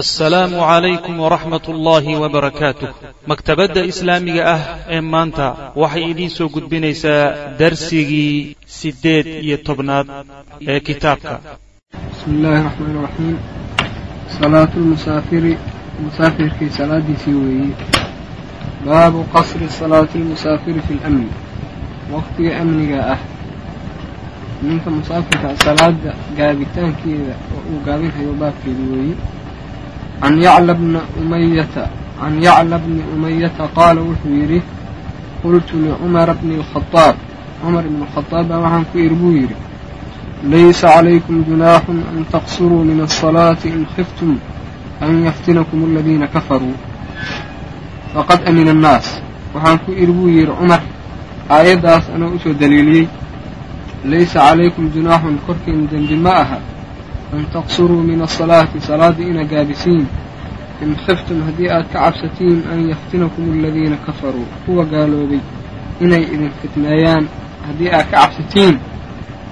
assalaamu calaykum waraxmat ullaahi wabarakaatuh maktabadda islaamiga ah ee maanta waxay idiin soo gudbinaysaa darsigii siddeed iyo tobnaad ee kitaabka. Bismi illaahi raxmaan raxiim salaatu lmusaafiri musaafirkii salaadiisii weeye baabu qasri salaati lmusaafiri fi lamni waqtiga amniga ah. Ninka musaafirka salaada gaabitaankeeda oo uu gaabinhayo baabkeedu weeye can yacla bna umayata can yacla bni umayata qaala wuxuu yidhi qultu licumara bni alkhadaab cumar ibni alkhadaab baa waxaan ku idhi buu yidhi laysa calaykum junaaxun an taqsuruu min asalaati in khiftum an yaftinakum aladiina kafaruu faqad amina annaas waxaan ku idhi buu yidhi cumar aayaddaas anoo u soo daliiliyey laysa calaykum junaaxun korkiina dembi ma aha an taqsuruu min asalaati salaaddii ina gaabisiin in khiftum haddii aad ka cabsatiin an yaftinakum aladiina kafaruu kuwa gaaloobay inay idin fitneeyaan haddii aad ka cabsatiin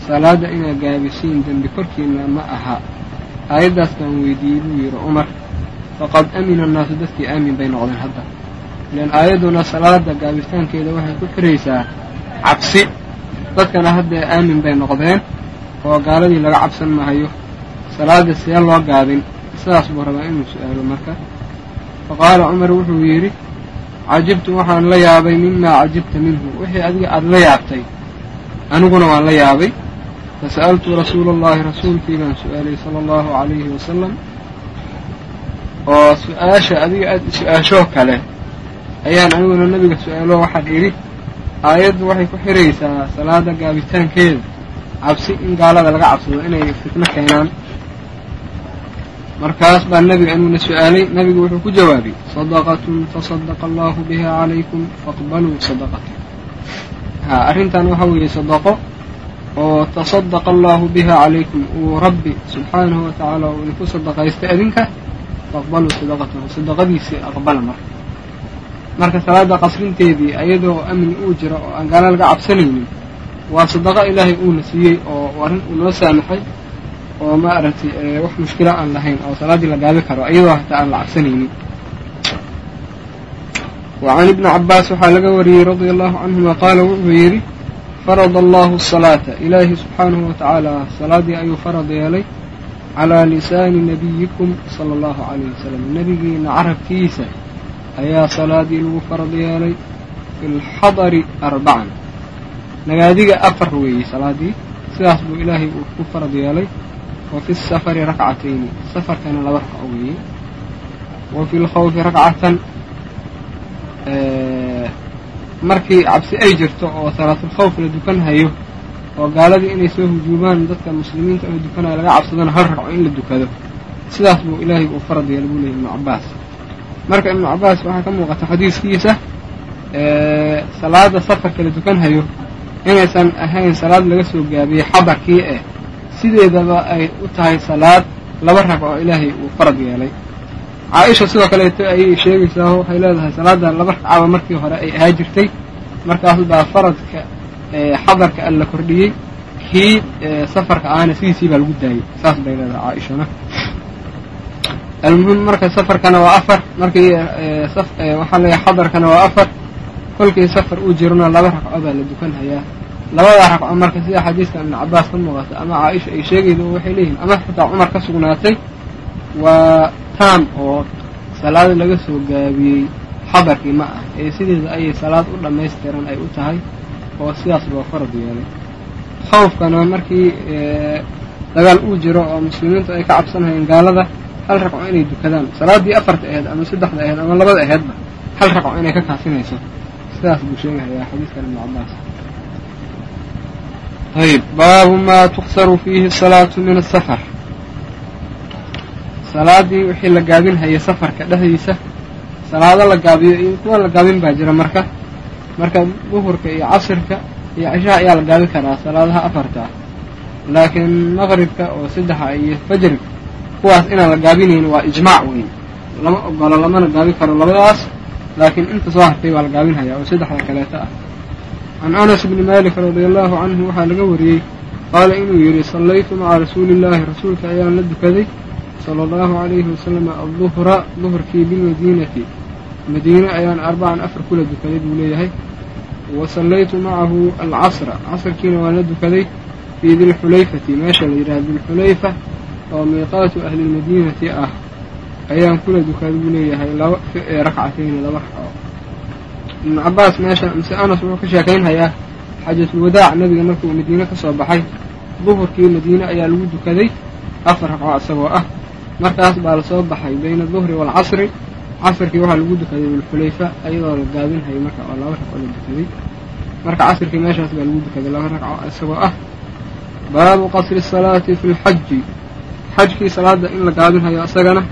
salaadda inaad gaabisiin dembi korkiina ma aha aayaddaas baan weydiiyey buu yidhi cumar faqad amina annaasu dadkii aamin bay noqdeen hadda ilaan aayadduna salaada gaabitaankeeda waxay ku xiraysaa cabsi dadkana haddee aamin bay noqdeen oo gaaladii laga cabsan mahayo salaada see loo gaabin sidaas buu rabaa inuu su'aalo marka. Fa qaala cumar wuxuu yidhi cajibtu waxaan la yaabay mimaa cajibta minhu. Wixii adiga aada la yaabtay aniguna waan la yaabay. Fasa'altu rasuula allahi rasuulkii baan su'aalay sala allahu calayhi wasalam oo su'aasha adiga aad su'aashoo kale ayaan aniguna nebiga su'aalo waxaan idhi aayaddu waxay ku xiraysaa salaada gaabitaankeeda cabsi in gaalada laga cabsado inay fitno keenaan markaas baa nebiga aniguna su'aalay. Nebigu wuxuu ku jawaabay sadaqatun tasadaqa allahu biha calaykum faqbaluu sadaqata haa arrintan waxa weeye sadaqo oo tasadaqa allahu biha calaykum uu rabbi subxaanahu wa tacaala uu idinku sadaqaystay adinka faqbaluu sadaqatahu. Sadaqadiisii aqbala marka. Marka salaada qasrinteedii ayadoo amni uu jiro oo aan gaalo laga cabsanaynin waa sadaqo ilaahay uuna siiyey oo arrin uu noo saamaxay oo ma aragtay wax mushkilo aan lahayn oo salaaddii la gaabi karo iyadoo hataa aan la cabsanaynin. Wa ibni cabbaas waxaa laga wariyey radia allahu canhuma qaala wuxuu yidhi farada allahu asalaata ilaahi subxaanahu wa tacaala salaaddii ayuu farad yeelay calaa lisaani nabiyikum sala allahu calayh wasalam nebigiina carabkiisa ayaa salaadii lagu farad yeelay fi lxadari arbacan nagaadiga afar weeyey salaadii sidaas buu ilaahay uu ku farad yeelay wa fi safari rakcatayni safarkana laba ragco weeye wa fi lkhawfi rakcatan markii cabsi ay jirto oo salaatulkhawf la dukan hayo oo gaaladii inay soo hujuumaan dadka muslimiinta oo dukanaya laga cabsadona hal ragco in la dukado sidaas buu ilaahay uu farad yeelay buu leeyay ibnu cabbaas marka ibnu cabbaas waxaa ka muuqata xadiiskiisa salaada safarka la dukan hayo inaysan ahayn salaad laga soo gaabiyey xabarkii eh sideedaba ay u tahay salaad laba rag oo ilaahay uu farad yeelay. Caaisha sidoo kaleeto ayay sheegaysaa waxay leedahay salaada laba ragcaba markii hore ay ahaa jirtay. Markaas baa faradka xadarka alla kordhiyey. Kii safarka ahana sidiisii baa lagu daayey. Saas bay leedahay caaishana. Almuhim marka safarkana waa afar. Markii waxaa leeyahay xadarkana waa afar. Kolkii safar uu jirona laba ragco baa la dukan hayaa labada ragco marka sida xadiiska ibnu cabbaas ka muuqata ama caaisha ay sheegaydo waxay leeyihiin ama xitaa cumar ka sugnaatay waa taam oo salaad laga soo gaabiyey xabarkii ma ah ee sideeda ayay salaad u dhammaystiran ay u tahay oo sidaas loo farad yeelay. Khawfkana markii dagaal uu jiro oo muslimiintu ay ka cabsanayeen gaalada hal ragco inay dukadaan salaaddii afarta aheyd ama saddexda aheyd ama labada aheydba hal ragco inay ka kaafinayso sidaas buu sheegahayaa xadiiskan ibnu cabbaas ayb baabu maa tuksaru fiihi salaatu min asafar salaaddii wixii la gaabin hayay safarka dhexdiisa salaado la gaabiyo iyo kuwa la gaabin baa jira marka marka duhurka iyo casirka iyo cishaha ayaa la gaabin karaa salaadaha afarta ah laakiin maqribka oo saddexa iyo fajriga kuwaas inaan la gaabinayn waa ijmaac weyn lama ogolo lamana gaabin karo labadaas laakiin inta soo hartay waa la gaabinhayaa oo saddexda kaleeta ah can anas bni malik radia allahu canhu waxaa laga wariyey qaala inuu yidhi sallaytu maca rasuuli illaahi rasuulka ayaan la dukaday sala allahu calayhi wasalam aduhra duhrkii bilmadiinati madiine ayaan arbacan afar kula dukaday buu leeyahay wa sallaytu macahu alcasra casrkiina waan la dukaday fii dilxulayfati meesha la yidhaha dilxulayfa oo miiqaatu ahlilmadiinati ah ayaan kula dukaday buu leeyahay laba rakcatayni laba ibnu cabaas meesha mise anas wuxuu ka sheekaynhayaa xaajatulwadaac nabiga markuu madiine ka soo baxay. Duhurkii madiine ayaa lagu dukaday afar ragco isagoo ah. Markaas baa la soo baxay bayna aduhri waalcasri casrkii waxaa lagu dukaday bilxulayfa ayadoo la gaabinhayay marka oo laba ragco la dukaday. Marka casrkii meeshaas baa lagu dukaday laba ragco isagoo ah. Baabu qasri salaati fi lxaji xajkii salaada in la gaabinhayo isagana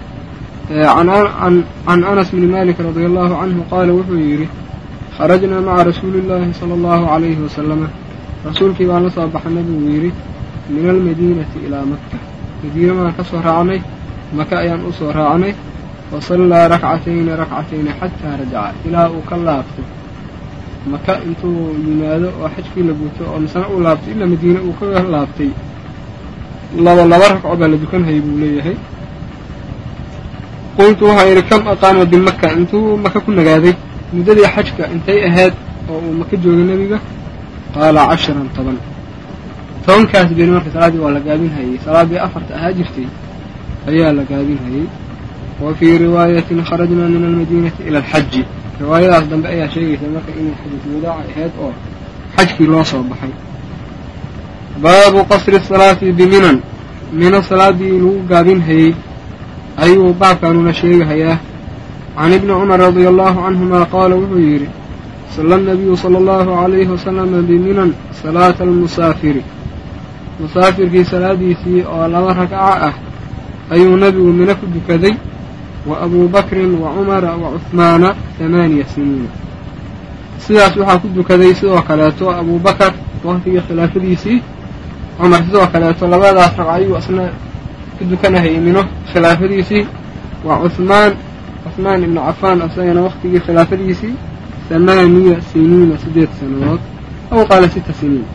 can anas bni malik radi allahu canhu qaala wuxuu yidhi kharajnaa maca rasuuli llaahi sala allahu calayhi wasalama rasuulkii baan la soo baxnay buu yidhi min almadiinati ilaa makka madiine baan ka soo raacnay maka ayaan u soo raacnay wa sallaa rakcatayni rakcatayni xataa rajaca ilaa uu ka laabto maka intuu yimaado oo xajkii la guto oo misana uu laabtay ilaa madiine uu ka laabtay laba laba ragco baa la dukanhayay buu leeyahay qultu waxaan yidhi kam aqaama bimaka intuu maka ku nagaaday muddadii xajka intay ahayd oo uu maka joogay nebiga qaala casharan toban. Tobankaas been marka salaaddii waa la gaabinhayey salaaddii afarta ahaa jirtay ayaa la gaabinhayey wa fii riwaayatin kharajnaa min almadiinati ila alxaji riwaayadaas dambe ayaa sheegaysa marka inay xadiiswadaaca ahayd oo xajkii loo soo baxay. Baabu qasri salaati biminan mina salaaddii lagu gaabinhayey ayuu baabkaanuna sheegahayaa can ibni cumar radia allahu canhuma qaala wuxuu yidhi salla nabiyu sala allahu calayhi wasalama biminan salaata almusaafiri musaafirkii salaadiisii oo laba ragco ah ayuu nebigu mina ku dukaday wa abuu bakrin wa cumara wa cuhmaana hamaaniya siniina sidaas waxaa ku dukaday sidoo kaleeto abuu bakar waqtigii khilaafadiisii cumar sidoo kaleeto labadaas ragco ayuu isna ku dukanahayay mino khilaafadiisii wa cuhmaan cuhmaan ibnu cafaan isagana waqtigii khilaafadiisii hamaaniya siniina siddeed sannadood aw qaala sita siniin.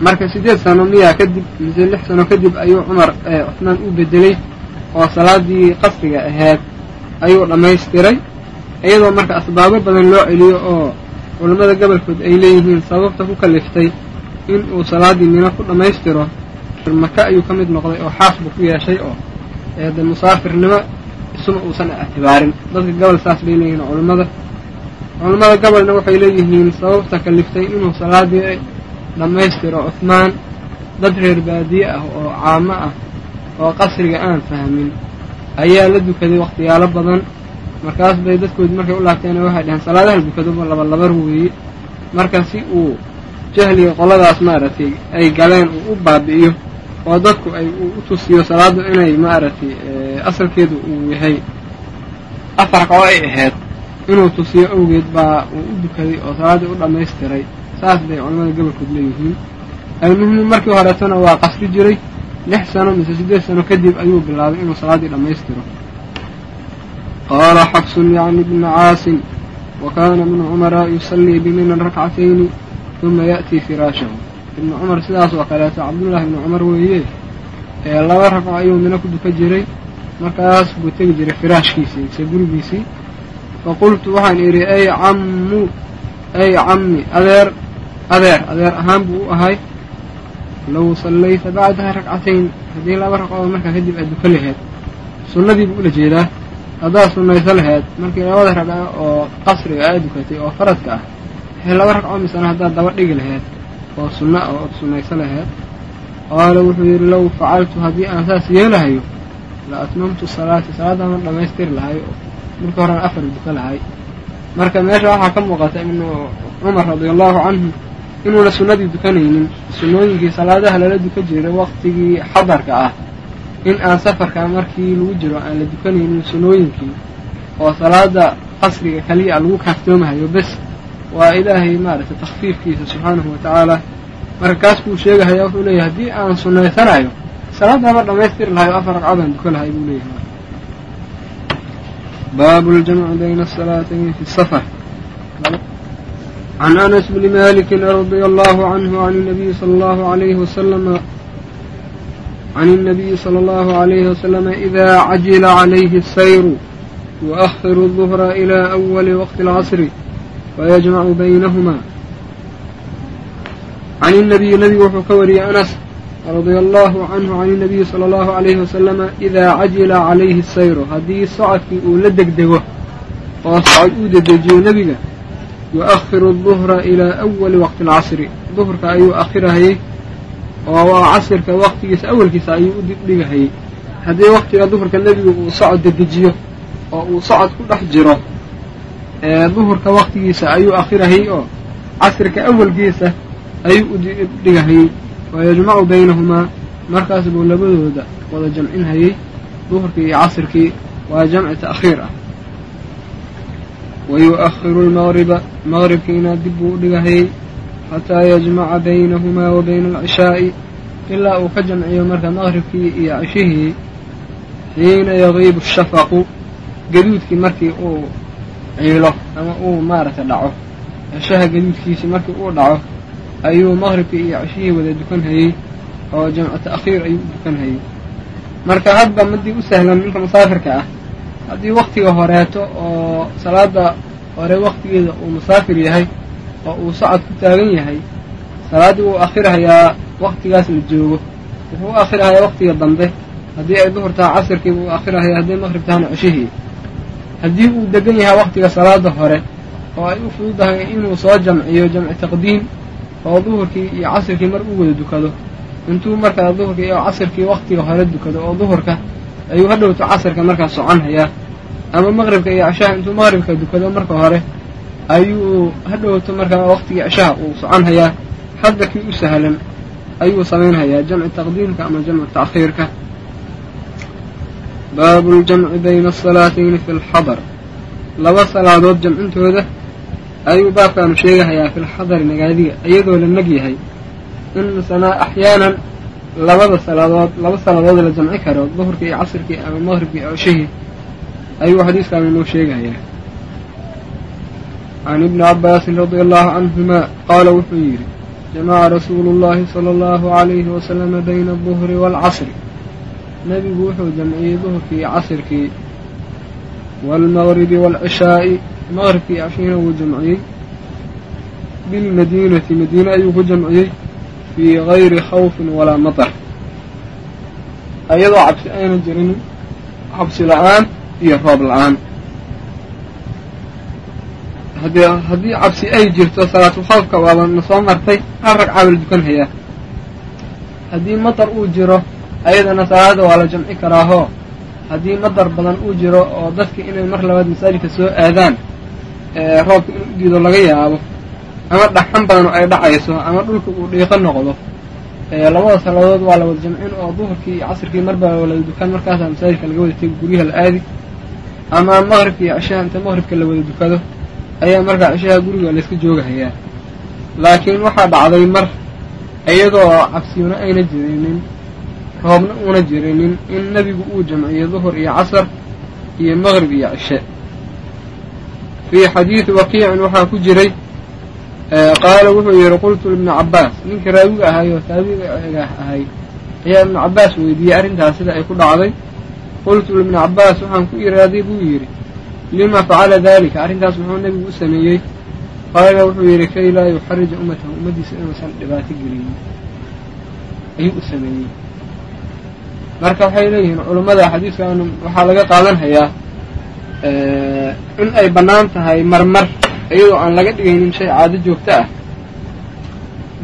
Marka siddeed sano miyaa kadib mise lix sano kadib ayuu cumar cuhmaan u bedelay oo salaadii qasriga ahayd ayuu dhammaystiray. Iyadoo marka asbaabo badan loo celiyo oo culammada gobolkood ay leeyihiin sababta ku kaliftay in uu salaaddii mino ku dhammaystiro maka ayuu ka mid noqday oo xaas buu ku yeeshay oo musaafirnimo isuma uusan ictibaarin. Dadka gobol saas bay leeyihiin culammada culammada gobolna waxay leeyihiin sababta kaliftay inuu salaaddii dhammaystiro cuhmaan dad reer baadiye ah oo caamo ah oo qasriga aan fahmin. Ayaa la dukaday wakhtiyaalo badan. Markaas bay dadkoodi markay u laabteena waxay dhaheen salaadaha la dukadoba labalabar weeye marka si uu jahliga qoladaas maaragtay ay galeen uu u baabi'iyo oo dadku ay u tusiyo salaaddu inay maaragtay asalkeedu uu yahay afar ragco ay ahayd. Inuu tusiyo awgeed baa uu u dukaday oo salaaddii u dhammaystiray. Saas bay culamada gobolkood leeyihiin. Almuhimu markii horeetana waa qasri jiray. Lix sano mise siddeed sano kadib ayuu bilaabay inuu salaaddii dhammaystiro. Qaala xafsun yacni bna caasim wa kaana ibnu cumara yusallii biminan rakcatayni uma ya'tii firaashahu ibnu cumar sidaas oo kaleeto cabdullaahi ibnu cumar weeye ee laba ragco ayuu mino ku duka jiray. Markaas buu tegi jiray firaashkiisii mise gurigiisii. Fa qultu waxaan idhi ay cammu ay cammi adeer adeer adeer ahaan buu u ahay. Low sallayta bacdaha ragcatayn haddii laba ragcood markaa kadib aad duka laheed sunnadii buu ula jeedaa. Haddaad sunnayso laheed markii labada ragco oo qasriga aad dukatay oo faradka ah waxay laba ragco misana haddaad daba dhigi laheed oo sunno ah ood sunnayso laheed qaala wuxuu yidhi low facaltu haddii aan saas yeelahayo la atmamtu salaati salaadaaman dhammaystiri lahay markii horena afar duka lahay. Marka meesha waxaa ka muuqata ibnu cumar radia allahu canhu inuuna sunnadii dukanaynin sunnooyinkii salaadaha lala dukan jiray waqtigii xadarka ah in aan safarka markii lagu jiro aan la dukanaynin sunnooyinkii oo salaada qasriga kaliya lagu kaaftoomahayo bes waa ilaahay maaragtay takfiifkiisa subxaanahu wa tacaala marka kaas buu sheegahaya wuxuu leeyahay haddii aan sunnaysanayo salaadaaba dhammaystiri lahay oo afar ragcodaan dukan lahay buu leeyahay baabu ljamci bayna asalaatayn fi safar can anas bni maliki radia allahu canhu can nabiyi sala allahu alayhi wasalama can الnabiyi slى اllahu عalayhi waslama ida cajila calayhi الsayru yuؤahiru الظhra ilى أwali waqti اlcasri fayajmacu baynahma can الnabiyi nabigu wuxuu ka wariyey anas radia allahu canhu can الnabiyi salى اllahu عalayhi wasalama idaa cajila calayhi الsayru haddii socodkii uu la degdego oo socod uu dedejiyo nebiga yu'ahiru الظuhra ilaa أwali waqti اlcasri duhurka ayuu akhirahayey oo casirka waqtigiisa awalkiisa ayuu u dibdhigahayey haddii waqtiga duhurka nebigu uu socod dedejiyo oo uu socod ku dhex jiro duhurka waqtigiisa ayuu akhirahayey oo casirka awalkiisa ayuu u dibdhigahayey wayajmacu baynahumaa markaas buu labadooda wada jamcinhayey duhurkii iyo casirkii waa jamci ta'khiir ah. Wayu'ahiru lmaqriba maqribkiina dib buu u dhigahayey xataa yajmaca baynahumaa wa bayna alcishaa'i ilaa uu ka jamciyo marka maqribkii iyo cishihii xiina yagiibu shafaqu gaduudkii markii uu ciilo ama uu maaragtay dhaco. Cishaha gaduudkiisii markii uu dhaco ayuu maqribkii iyo cishihii wada dukanhayey oo jamcu ta'khiir ayuu u dukanhayey marka hadba madii u sahlan ninka musaafirka ah haddii waktiga horeeto oo salaada hore waktigeeda uu musaafir yahay oo uu socod ku taagan yahay salaaddii wuu akhirhayaa waktigaas la joogo. Wuxuu u akhirhayaa waktiga dambe haddii ay duhur taha casirkii buu akhirhaya hadday maqrib tahana cishihii haddii uu degan yahay waktiga salaada hore oo ay u fududahay inuu soo jamciyo jamci taqdiim oo duhurkii iyo casirkii mar u wada dukado. Intuu markaa duhurkii iyo casirkii waktiga hore dukado oo duhurka ayuu hadhowto casirka markaa soconhayaa ama maqribka iyo cishaha intuu maqribka dukado marka hore ayuu hadhowto markaa waktigii cishaha uu soconhayaa hadda kii u sahlan ayuu samaynhayaa jamci taqdiimka ama jamcu ta'khiirka baabu ljamci bayna asalaatayni fi lxadar laba salaadood jamcintooda ayuu baabkaanu sheegahayaa fi lxadari nagaadiga iyadoo la neg yahay in axyaanan labada salaadood laba salaadood la jamci karo duhurkii iyo casirkii ama maqribkii iyo cishihii ayuu xadiiskaanu inoo sheegahayaa. Can ibni cabbaasin radia allahu canhuma qaala wuxuu yidhi jamaca rasuulu llahi sala allahu calayhi wasalama bayna aduhri waalcasri nebigu wuxuu jamciyey duhurkii iyo casirkii waalmaqribi waalcishaa'i maqribkii iyo cishihina wuu jamciyey. Bilmadiinati madiine ayuu ku jamciyey. Fii gayri khawfin walaa matar. Ayadoo cabsi ayna jirin cabsi la'aan iyo roob la'aan. Haddii haddii cabsi ay jirto salaatulkhawfka waaba na soo martay. Hal ragcaa la dukanhayaa. Haddii matar uu jiro ayadana salaada waa la jamci karaahoo haddii madar badan uu jiro oo dadki inay mar labaad masaajidka soo aadaan roobka inuu u diido laga yaabo ama dhaxan badan ay dhacayso ama dhulka uu dhiiqo noqdo labada salaadood waa la wada jamcin oo duhurkii iyo casirkii marbaa wala dukaan markaasaa masaajidka laga wada tegi guryaha la aadi ama maqribka iyo cishaha inta maqribka la wada dukado ayaa markaa cishaha guriga layska joogahayaa. Laakiin waxaa dhacday mar iyadoo cabsiyuna ayna jirinin roobna uuna jirinin in nebigu uu jamciyo duhur iyo casar iyo maqrib iyo cishe. Fii xadiidi waqiicin waxaa ku jiray qaala wuxuu yidhi qultu libni cabbaas. Ninkii raawiga ahay oo taabiga ahay ayaa ibnu cabbaas weydiiyey arrintaas sida ay ku dhacday? Qultu libni cabbaas waxaan ku iraaday buu yidhi lima facala dalika arrintaas muxuu nebigu u sameeyey. Qaala wuxuu yidhi kay laa yuxarija ummatahu ummaddiisa inuusan dhibaato gelinin ayuu u sameeyey marka waxay leeyihiin culummada xadiiskan waxaa laga qaadanhayaa in ay bannaan tahay marmar iyadoo aan laga dhigaynin shay caado joogto ah.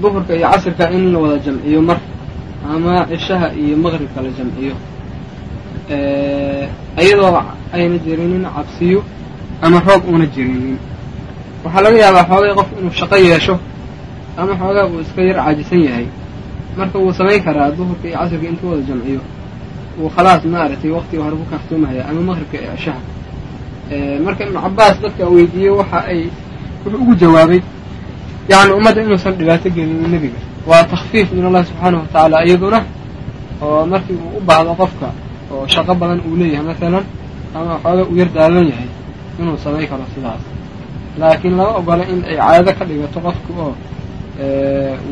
Duhurka iyo casirka in la wada jamciyo mar ama cishaha iyo maqribka la jamciyo. Iyadoo ayna jirinin cabsiyo ama roob uuna jirinin waxaa laga yaabaa xoogay qof inuu shaqo yeesho ama xoogaa uu iska yar caajisan yahay. Marka wuu samayn karaa duhurka iyo casirka intuu wada jamciyo uu khalaas maaragtay waqtiga hore ku kaaftoomahaya ama maqribka iyo cishaha marka ibnu cabbaas dadka weydiiyey waxa ay wuxuu ugu jawaabay yacni ummadda inuusan dhibaato gelinin nebiga. Waa takfiif min allahi subxaanahu watacaala iyaduna oo markii uu u baahdo qofka oo shaqo badan uu leeyahay masalan ama xooga uu yar daalan yahay inuu samayn karo sidaas. Laakiin lama ogola in ay caado ka dhigato qofku oo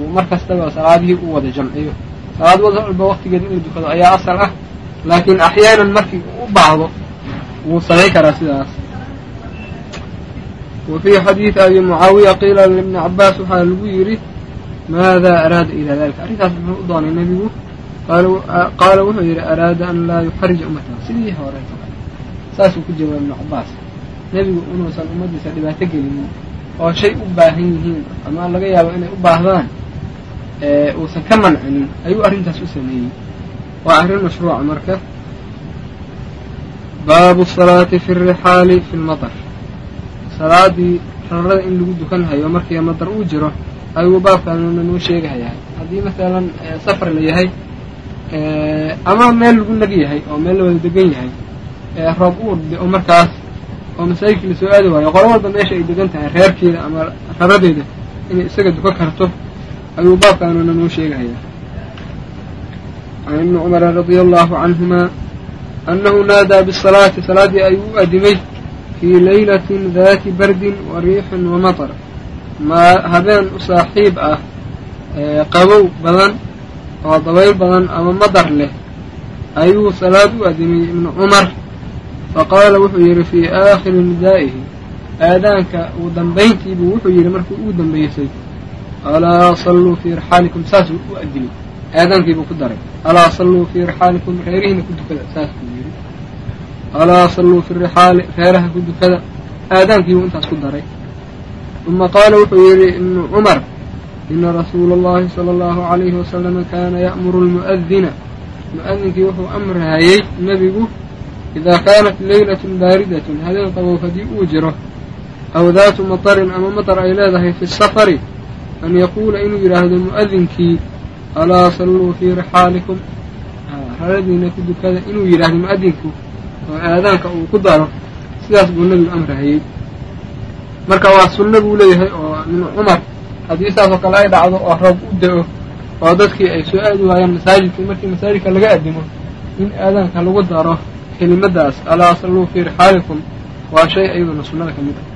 uu mar kastaba salaadihii u wada jamciyo. Salaad walba waqtigeeda in la dukado ayaa asal ah laakiin axyaanan markii u baahdo wuu samayn karaa sidaas. Wa fii abi mucaawiya qiila libni cabaas waxaa lagu yidhi maada araada ilaa dalika arrintaas muxuu u doonay nebigu qaala wuxuu yidhi araada an laa yuxarija ummatahu sidii hore saasuu ku jawaabay ibnu cabaas nebigu inuusan ummaddiisa dhibaato gelinin oo shay u baahan yihiin ama laga yaabo inay u baahdaan uusan ka mancinin ayuu arrintaas u sameeyey waa arrin mashruuca marka. Baabu salaati fi rixaali fi lmatar salaadii rarada in lagu dukan hayo markii madar uu jiro ayuu baabkaanuna noo sheegahayaa. Haddii masalan safar la yahay ama meel lagu nag yahay oo meel la wada degan yahay roob u oo markaas oo masaajidkii la soo aadi waayo qolo walba meesha ay degan tahay reerkeeda ama raradeeda inay isaga dukan karto ayuu baabkaanuna noo sheegahayaa can ibni cumara radia allahu canhuma annahu naadaa bisalaati salaaddii ayuu adimay fii laylatin daati bardin wa riixin wa matar maa habeen u saaxiib ah qabow badan oo dabayl badan ama madar leh ayuu salaad u adimay ibnu cumar faqaala wuxuu yidhi fii aakhiri nidaa'ihi aadaanka uu dambayntiibuu wuxuu yidhi ugu aadaankiibuu ku daray alaa salluu fii rixaalikum reerihiina ku dukada saas buu yidhi alaa salluu fi rixaali reeraha ku dukada aadaankiibuu intaas ku daray. Uma qaala wuxuu yidhi ibnu cumar ina rasuula allahi sala allahu calayhi wasalama kaana ya'muru lmu'adina mu'adinkii wuxuu amrahayey nebigu idaa kaanat leylatun baaridatun habeen qabow haddii uu jiro aw daatu matarin ama matar ay leedahay fi safari an yaquula inuu yidhaahdo mu'adinkii alaa salluu fii rixaalikum raradiina ku dukada inuu yidhaahdo mu'adinku oo aadaanka uu ku daro sidaas buu nebigu amrahayey marka waa sunno buu leeyahay oo ibnu cumar haddii saasoo kale ay dhacdo oo roob u da'o oo dadkii ay soo aadi waayaan masaajidka markii masaajidka laga adimo in aadaanka lagu daro kelimadaas alaa salluu fii rixaalikum waa shay iyaduna sunnada ka mid ah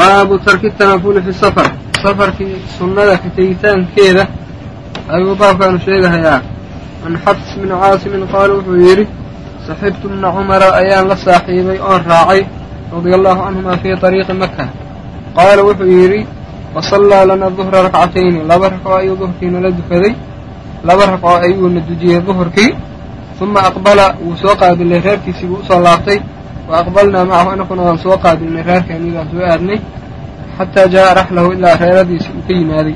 baabu tarki tanafuli fi safar. Safarkii sunnada ka tegitaankeeda ayuu baabkaanu sheegahayaa. Can xabs bni caasimin qaala wuxuu yidhi saxibtu bna cumara ayaan la saaxiibay oon raacay radia allahu canhuma fii طariiqi maka qaala wuxuu yidhi wasallaa lana duhra rakcatayni. Laba ragco ayuu duhurkiina la dukaday. Laba ragco ayuuna dujiyey duhurkii. Uma aqbala wuu soo qaabilay reerkiisii buu u soo laabtay wa aqbalnaa macahu anakuna waan soo qaabilnay reerkeennii baan soo aadnay xataa jaa'a raxlahu ilaa reeradiisii uu ka yimaaday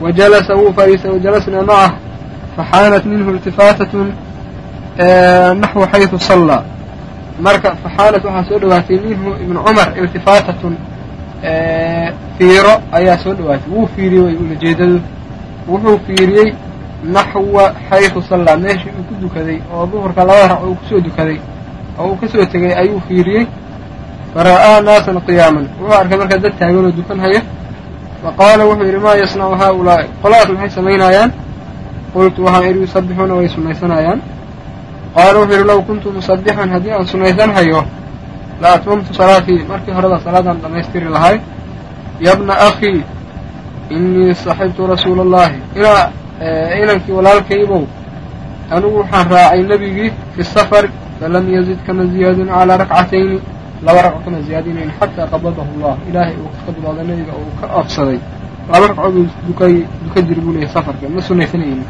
wa jalasa wuu fadhiistay wajalasnaa macah faxaanat minhu iltifaatatun naxwu xaysu sallaa marka faxaanat waxaa soo dhowaatay minhu ibnu cumar iltifaatatun fiiro ayaa soo dhowaatay wuu fiiriyey way ulajeedadu wuxuu fiiriyey naxwa xaysu sallaa meeshii uu ku dukaday oo duhurka labada rac uu ku soo dukaday oo uu ka soo tegay ayuu fiiriyey. Fara'aa naasan qiyaaman. Wuxuu arkay markaa dad taaganoo dukanhaya fa qaala wuxuu yidhi maa yasnacu haaulaa'i? Qoladaas maxay samaynayaan qultu waxaan idhi yusabbixuuna way sunnaysanayaan qaala wuxuu yidhi low kuntu musabbixan haddii aan sunnaysanhayo la atmamtu salaatii markii horeba salaadaan dhammaystiri lahay. Yabna akhii innii saxibtu rasuula allahi inankii walaalkaybow anigu waxaan raacay nebigii fi safar falam yazid kama ziyaadin calaa rakcatayni laba ragco kama ziyaadinayn xataa qabadahu allah ilaahay uu ka qabdooda nebiga uu ka oofsaday laba ragco buu dukay duka jiri buu leeyahy safarka ma sunnaysanayni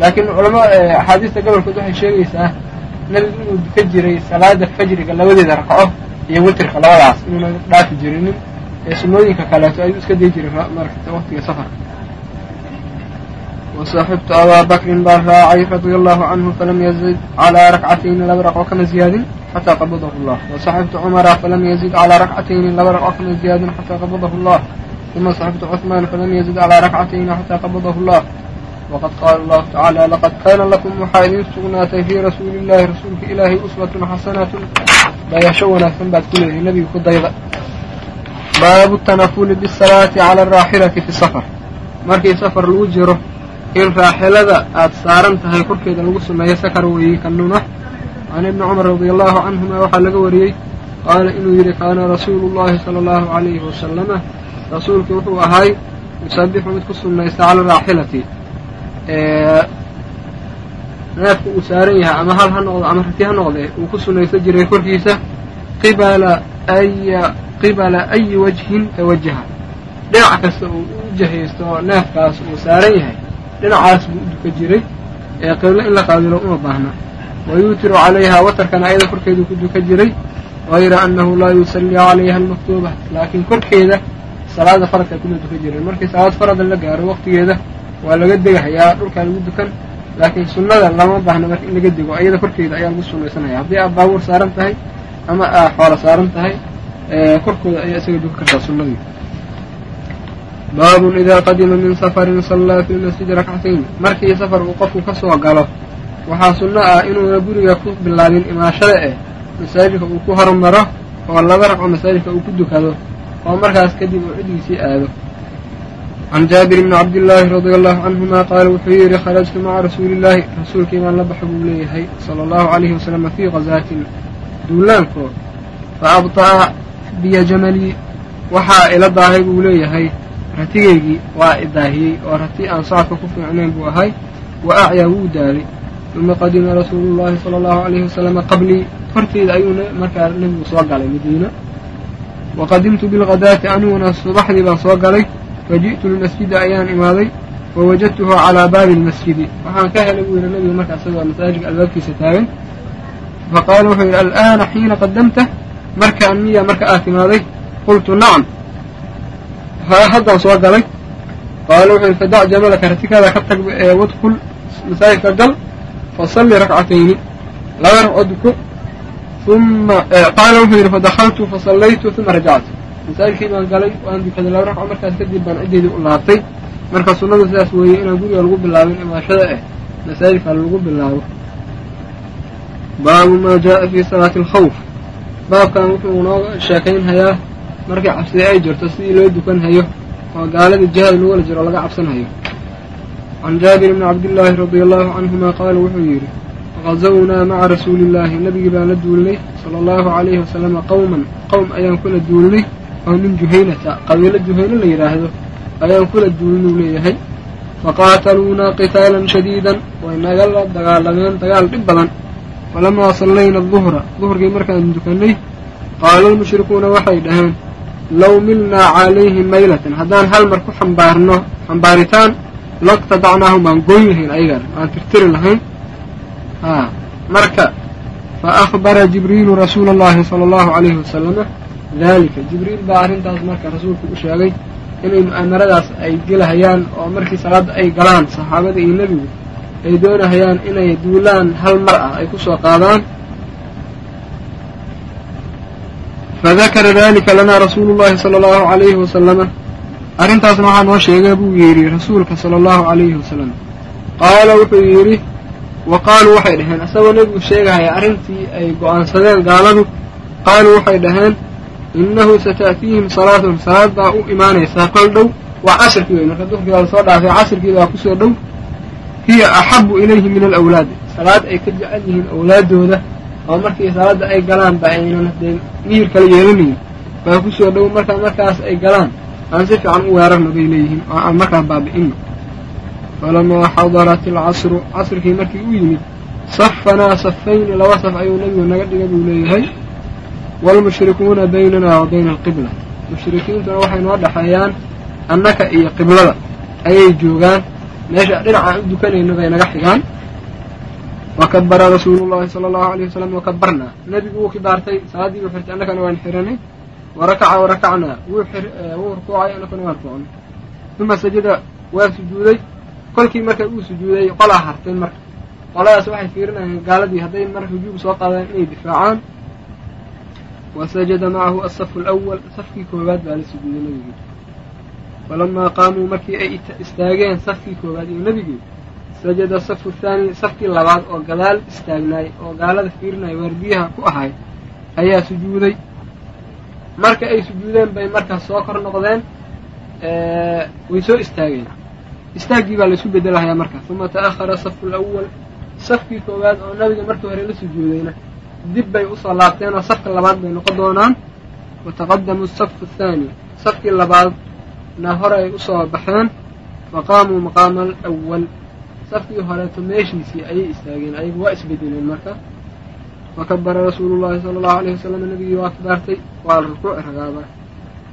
laakiin culama axaadiista gobolkood waxay sheegaysaa nebigu inuu duka jiray salaada fajriga labadeeda ragco iyo witrka labadaas inuuna dhaafi jirinin ee sunnooyinka kaleeto ayuu iska day jiray markata waqtiga safarka wasaxibtu abaa bakrin baan raacay radia allahu canhu falam yazid calaa rakcatayni laba ragco kama ziyaadin xataa qabadahu allah wasaxibtu cumara falam yazid calaa rakcatayni laba ragco kama ziyaadin xataa qabadahu allah uma saxibtu cuثmaan falam yazid calaa rakcatayni xataa qabadahu allah waqad qaala allahu tacaala laqad kaana lakum waxaa idin sugnaatay fii rasuuli illahi rasuulka ilaahi uswatun xasanatun dayasho wanaagsan baad ku leedahay nebiga ku dayda baabu tanafuli bisalaati cala araaxilati fi safar markii safar lagu jiro in raaxilada aad saaran tahay korkeeda lagu sameeyo sakar weeye kanuna can ibni cumar radia allahu canhuma waxaa laga wariyey qaala inuu yidhi kaana rasuulu llahi sala allahu calayhi wasalama rasuulku wuxuu ahay yusabixu mid ku sunnaysta cala raaxilati. Neefka uu saaran yahay ama hal ha noqdo ama rati ha noqdee uu ku sunnaysan jiray korkiisa qibala aya qibala ayi wajhin tawajaha dhinac kasta uu u jahaysto neefkaas uu saaran yahay dhinacaas buu u duka jiray ee qiblo in la qaabilo uma baahna. Wa yuutiru calayha watarkana ayada korkeeduu ku duka jiray hayra annahu laa yusallii calayha almaktuuba. Laakiin korkeeda salaada faradka kuma duka jiray markii salaad farada la gaaro waqtigeeda waa laga degahayaa dhulkaa lagu dukan. Laakiin sunnada lama baahna marka in laga dego ayada korkeeda ayaa lagu sunnaysanaya haddii aad baabuur saaran tahay ama aa xoolo saaran tahay korkooda ayaa isaga dukan kartaa sunnadii baabun idaa qadima min safarin sallaa fi lmasjidi rakcatayn markii safar uu qofku ka soo galo waxaa sunno ah inuuna guriga ku bilaabin imaashada eh masaajidka uu ku hormaro oo laba ragco masaajidka uu ku dukado oo markaas kadib uu ciddiisii aado. Can jaabir bni cabdillaahi radia allahu canhuma qaala wuxuu yidhi kharajtu maca rasuulillaahi. Rasuulkii baan la baxa buu leeyahay sala allahu calayhi wasalama fii khazaatin duulaankood. Fa abta'a biya jamalii waxaa ila daahay buu leeyahay ratigaygii waa idaahiyey oo rati aan socodka ku fiicnayn buu ahay. Wa acyaa wuu daalay uma qadima rasuulu llahi sala allahu calayhi wasalama qablii horteyda ayuu markaa nebigu soo galay madiina. Wa qadimtu bilghadaati aniguna subaxdii baan soo galay. Faji'tu lmasjida ayaan imaaday. Wa wajadtuhu calaa baabi lmasjidi. Waxaan ka helay buu yidhi nebigu markaa isagoo masaajidka albaabkiisa taagan. Fa qaala wuxuu yidhi al'aana xiina qadamta markaan miya marka aad timaaday? Qultu nacam haddaan soo galay. Qaala wuxuu yidhi fadac jamalaka ratikaada ka tag ee wadkul masaajidka gal fasalli rakcatayni laba ragco duko uma qaala wuxuu yidhi fadakaltu fasallaytu uma rajactu masaajidkii baan galay waan dukaday laba ragco markaas kadib baan ciddeedii u laabtay. Marka sunnadu sidaas weeye inaan guriga lagu bilaabin imaashada eh masaajidka lagu bilaabo. Baabu maa jaa'a fii salaati alkhawf. Baabkan wuxuu noo sheekaynhayaa markii cabsida ay jirto? Sidii loo dukan hayo oo gaalada jihaad lagu wala jiro laga cabsanhayo can jaabir bni cabdillaahi radia allahu canhuma qaala wuxuu yidhi gazawnaa maca rasuuli illaahi nebigii baan la duulnay sala allahu calayhi wasalama qowman qowm ayaan kula duulnay oo min juhaynata. Qabiilo juhayno la yidhaahdo ayaan kula duulnuu leeyahay. Faqaataluunaa qitaalan shadiidan way nagala dagaalameen dagaal dhib badan. Falamaa sallayna aduhra duhurkii markaan dukannay qaala almushrikuuna waxay dhaheen low milnaa calayhim maylatan haddaan hal mar ku xambaarno xambaaritaan laqtadacnaahum baan goyn lahayn ayagan aan tirtiri lahayn a marka fa akhbara jibriilu rasuula allahi sala allahu calayhi wasalama daalika jibriil baa arrintaas marka rasuulku u sheegay inay mu'aamaradaas ay gelahayaan oo markii salaadda ay galaan saxaabada iyo nebigu ay doonahayaan inay duulaan hal mar ah ay ku soo qaadaan fadakara dalika lanaa rasuulu llahi sala allahu calayhi wasalama arrintaasna waxaa noo sheegay buu yidhi rasuulka sala allahu calayhi wasalam qaala wuxuu yidhi wa qaaluu waxay dhaheen isagoo nebigu sheegahaya arrintii ay go'aansadeen gaaladu qaaluu waxay dhaheen innahu sata'tiihim salaatun salaad baa u imaanaysaa kol dhow waa casirkii wey marka duhurkii baa la soo dhaafay casirkii baa ku soo dhow hiya axabu ilayhi min alawlaadi salaad ay ka jecel yihiin awlaaddooda oo markii salaadda ay galaan ba aynan dee mihir kala yeelanayin baa ku soo dhow marka markaas ay galaan. Aan si fiican u weerarno bay leeyihiin oo aan markaa baabi'inno. Falamaa xadarat alcasru casrkii markii u yimid safanaa safayni laba saf ayuu nebigu naga dhiga buu leeyahay. Waalmushrikuuna baynana wa bayna alqibla. Mushrikiintuna waxay noo dhexeeyaan annaka iyo qiblada. Ayay joogaan. Meesha dhinacaan u dukanayno bay naga xigaan wakabara rasuulu llahi sala allahu alayh wasalam wakabarnaa nebigu wuu kibaartay salaaddii buu xirtay annakana waan xiranay warakaca warakacnaa wuu rukuucay annakana waan rukucnay uma sajada waa sujuuday kolkii marka uu sujuuday qolaa hartay marka qoladaas waxay fiirinayaan gaaladii hadday marka hujuub soo qaadaan inay difaacaan wa sajada macahu asafu alawal safkii koowaad baa la sujuuday nebigii falamaa qaamuu markii ay istaageen safkii koowaad iyo nebigii sajada asafu athaani safkii labaad oo gadaal istaagnaay oo gaalada fiirinaya waardiyaha ku ahay ayaa sujuuday. Marka ay sujuudeen bay markaas soo kor noqdeen way soo istaageen. Istaaggii baa la isku bedelahayaa markaas. Uma ta'ahara asafu alawal safkii koowaad oo nabiga markii hore la sujuudayna dib bay u soo laabteen oo safka labaad bay noqon doonaan. Wa taqadamu asafu athaani safkii labaad na hore ay u soo baxeen. Faqaamuu maqaama alawal safkii horeeto meeshiisii ayay istaageen ayagu waa isbedeleen marka. Fakabara rasuulu llahi sala allahu alayhi wasalam nabigii waa kibaartay waa rukuuc ragaaba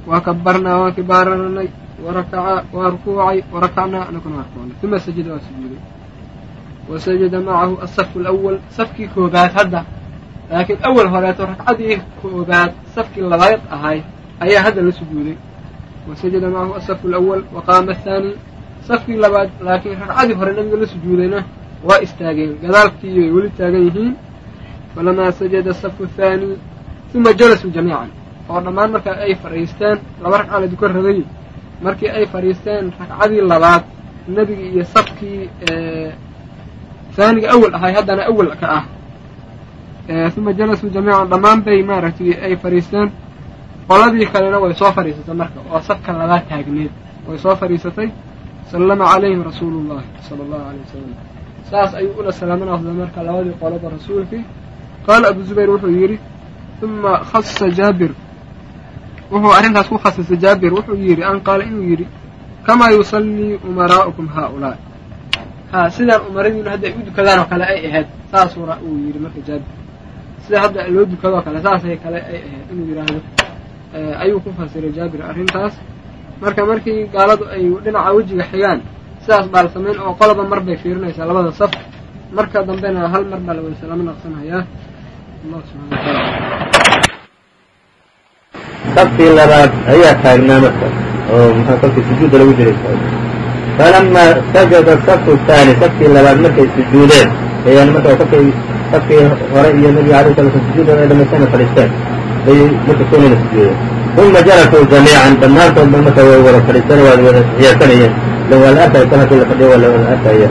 waa kabarnaa waan kibaaranay warakaca waa rukuucay warakacnaa anakuna waa rukuucnay uma sajada waa sujuuday wa sajada macahu asafu alawal safkii koobaad hadda. Laakiin awal horeeto ragcadii koobaad safkii labaad ahay ayaa hadda la sujuuday wa sajada macahu asafu alawal wa qaama athaani safkii labaad laakiin ragcadii hore nabiga la sujuudayna waa istaageen. Gadaalkii bay weli taagan yihiin. Falamaa sajada asafu athaani uma jalasuu jamiican. Oo dhammaan markaa ay fadhiisteen laba ragca la dukan rabay markii ay fadhiisteen ragcadii labaad nebigii iyo safkii haaniga awal ahay haddana awal ka ah. Uma jalasuu jamiican dhammaan bay maaragtay ay fadhiisteen. Qoladii kalena way soo fadhiisatay marka oo safka labaad taagneed way soo fadhiisatay sallama calayhim rasuulu llahi sala allahu alay wasalam saas ayuu ula salaamo noqday marka labadii qoloba rasuulkii qaala abu zubayr wuxuu yidhi uma khasa jaabir wuxuu arrintaas ku khasisay jaabir wuxuu yidhi an qaala inuu yidhi kamaa yusallii umaraa'ukum haaulaa ha sidaan umaradiinu hadda ay u dukadaan oo kale ay ahayd saasuuna uu yidhi marka jaabir sida hadda loo dukadoo kale saasay kale ay ahayd inuu yidhaahdo ayuu ku fasiray jaabir arrintaas marka markii gaaladu ay dhinaca wejiga xigaan sidaas baa la samayn oo qoloba mar bay fiirinaysaa labada saf. Marka dambena hal mar baa la wada salaamo naqsanayaa allah subxana wataala safkii labaad ayaa taagnaa marka oo muxuu kolkii sujuudda lagu jiray. Falamaa sajada safu thaani safkii labaad markay sujuudeen ayaan marka kolkay safkii hore iyo nabiga alay sala slam sujuuda ay dhamaystayna fadhiisteen. Bay marka sunayna sujuudeen uma jalasuu jamiican dhammaantoodba marka way wada fadhiisteen waa wada xiyaasanayeen lan waa la arkaya haddii la fadhiyo waa la arkaya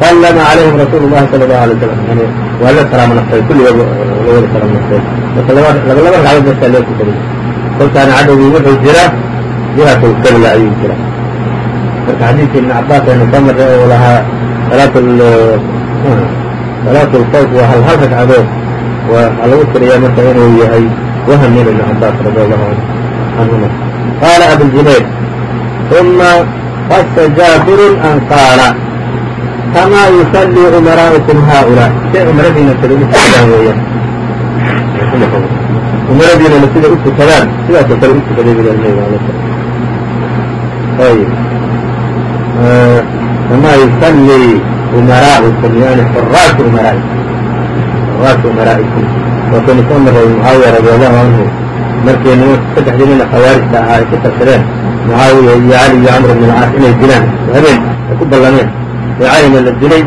sallama calayhim rasuulu llahi sala allahu alay wasalam yani waa la salaamo naqtay kulligood la wada salaamo naqtay marka laba laba ragcadood markaa loo tukaday kolkaana cadowgii wuxuu jira jihatu lqibla ayuu jira marka xadiidkii ibn cabaas aynu soo marray oo lahaa salaatu salaatu lfawt waa hal hal ragcadood waxaa lagu tiriyaa marka inuu yahay wahm min ibn cabaas radi allahu canhuma qaala abujubayr uma qasa jaabirun an qaala kamaa yusallii umaraa'ukum haa'ulaa say umaradiina sida u tukadaan weeyaan umaradiinana siday u tukadaan sidaasoo kale u tukaday bu nabiga alay ayib kamaa yusallii umaraa'ukum yani xuraatu umaraa'ikum xuraatu umaraa'ikum waakaynu soo maray mucaawiya radi allahu canhu markii niman saddexdii nina khawaarijta ahaa ay ku tarsadeen mucaawiya iyo cali iyo camr bn alcaas inay dilaan habeen ay ku ballameen ee calina la dilay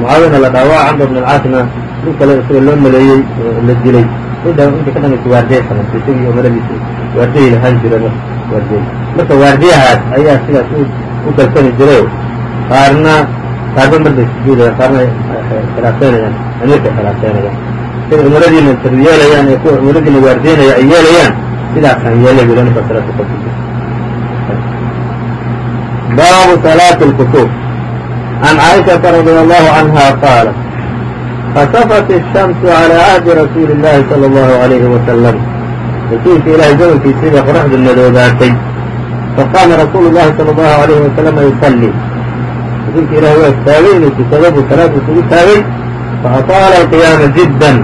mucaawiyana la dhaawaa camr bn alcaasna nin kale isaga loo maleeyey la dilay inta inta ka dhamaysa waardiya samaysa isagii umaradiisa waardiyay lahaan jireen waardiya marka waardiyahaas ayaa sidaas u kalsani jiray qaarna qaarba mar bay sujuudayaan qaarna khilaafeynayaan amiirkay khilaafeynayaan sida umaradiina tarbiyeelayaan ee kuwa umaradiina waardiyanaya ay yeelayaan sidaasaan yeelay bu ninka salaatu ka baabu salaati lkusuuf can caaishata radi allahu canha qaalat khasafat الshamsu calى cahdi rasuuli اllahi salى اllahu عalayhi wasalam rasuulka ilahay zamankiisii bay qoraxdu madoobaatay faqaama rasuulu llahi salى اllahu عalayhi wasalama yusalli rasuulka ilahay waa istaagay inuu tukado buu salaad isugu taagay faataala alqiyaama jiddan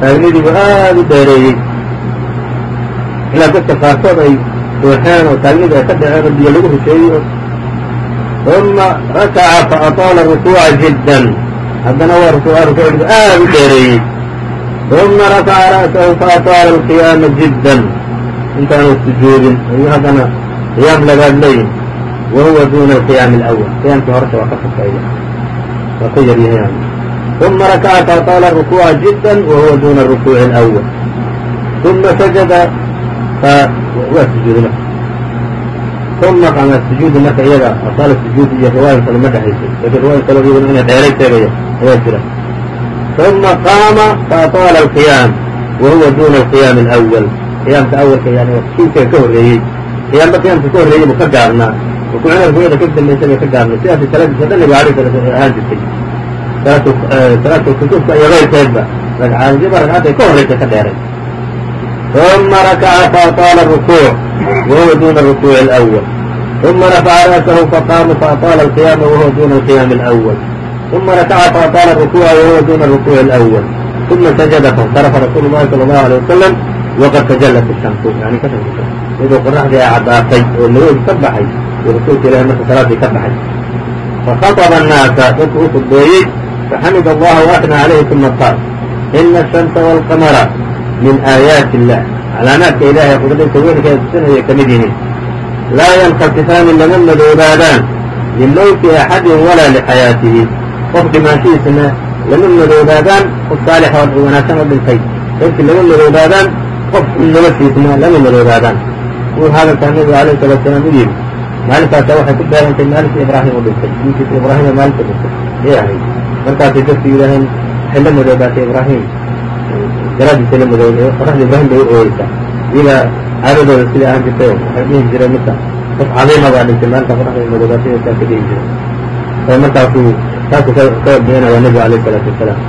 taagnidii buu aad u dheereeyey. Ilaa dadka qaarkood ay ruuxeen oo taagnidii ay ka dhaceen oo biyo lagu rusheeyey uma rakaca faataala rukuuca jiddan. Haddana waa rukuuca rukuucdiibu aad u dheereeyey. Uma rafaca ra'sahu faataala alqiyaama jiddan. Intaanu sujuudin ayuu haddana qiyaam labaad leeyihiin wa huwa duna alqiyaami alawal qiyaamkii horta waa ka sokeeya waa ka yaryahay uma rakaca faataala rukuuca jiddan wa huwa duna arukuuci alawal uma sajada waa marka uma qama sujuudi marka iyada asaala sujuud iyo riwaayan kale ma dhexaysay laakiin riwaayan kale iyaduna inay dheeray sheegaya ayaa jira uma qaama faataala alqiyaam wa huwa duna alqiyaami alawal qiyaamka awalka yani suudka ka horreeyey qiyaamba qiyaamka ka horreeyey buu ka gaabnaa rukuucda rukuucda ka dambaysa bay ka gaabnay sidaasay salaadiisa dhan sala ahaan jirtay salaatu salaatu kusuufka iyo keyrkeedba ragcaadiba ragcadday ka horraysa ka dheeray uma rakaca faataala rukuuc wa huwa duna rukuuci alawal ثuma rafaca ra'sahu faqaama faطaala القiyama wahuwa duna القiyam الأول ثuma rakaca faطaala الرukuuca wahuwa duna الرukuuع الأول ثuma sajada faاnsarafa rasuulu الlahi salى الlahu عalيه wasalam waqad tajallat الshamsu yani ka iyadoo qoraxdii ay caddaatay oo lagoodi ka baxay iyo rasuulka ilahi marka salaadii ka baxay fakhaطba الnaasa dadku u khudbeeyey faxamid allaha وaثnى عalayhi ثuma qaal ina الشhamsa والqamara min aayaati الlah calaamaadka ilahay qudradiisa weynka ee tusinaya ka mid yihiin laa yankhasifaani lama madoobaadaan limowti axadin walaa lixayaatihi qof dhimaanshihiisana lama madoobaadaan qof saalix oo wanaagsan oo dhintay dadkii lama madoobaadaan qof noloshiisna lama madoobaadaan wuu hadalkaa nabiga alayh salatu salaam u yidhi maalintaasa waxay ku beegantay maalintii ibraahim u dhintay wiilkiisa ibraahim ee maalinta dhintay ayay ahayd markaasay dadku yidhaaheen waxay la madoobaatay ibraahim daraadiisa la madooba qoraxda ibraahim bay u ooyeysaa iyaga caadadooda sidai ahaan jirtay waxay dhihi jireen marka qof cadiima baa dhintay maalinta qoraxda madoobaatay saa ka dhihi jiray oo markaasuu taasu ka beenaya nebiga alayh salaatu wasalaam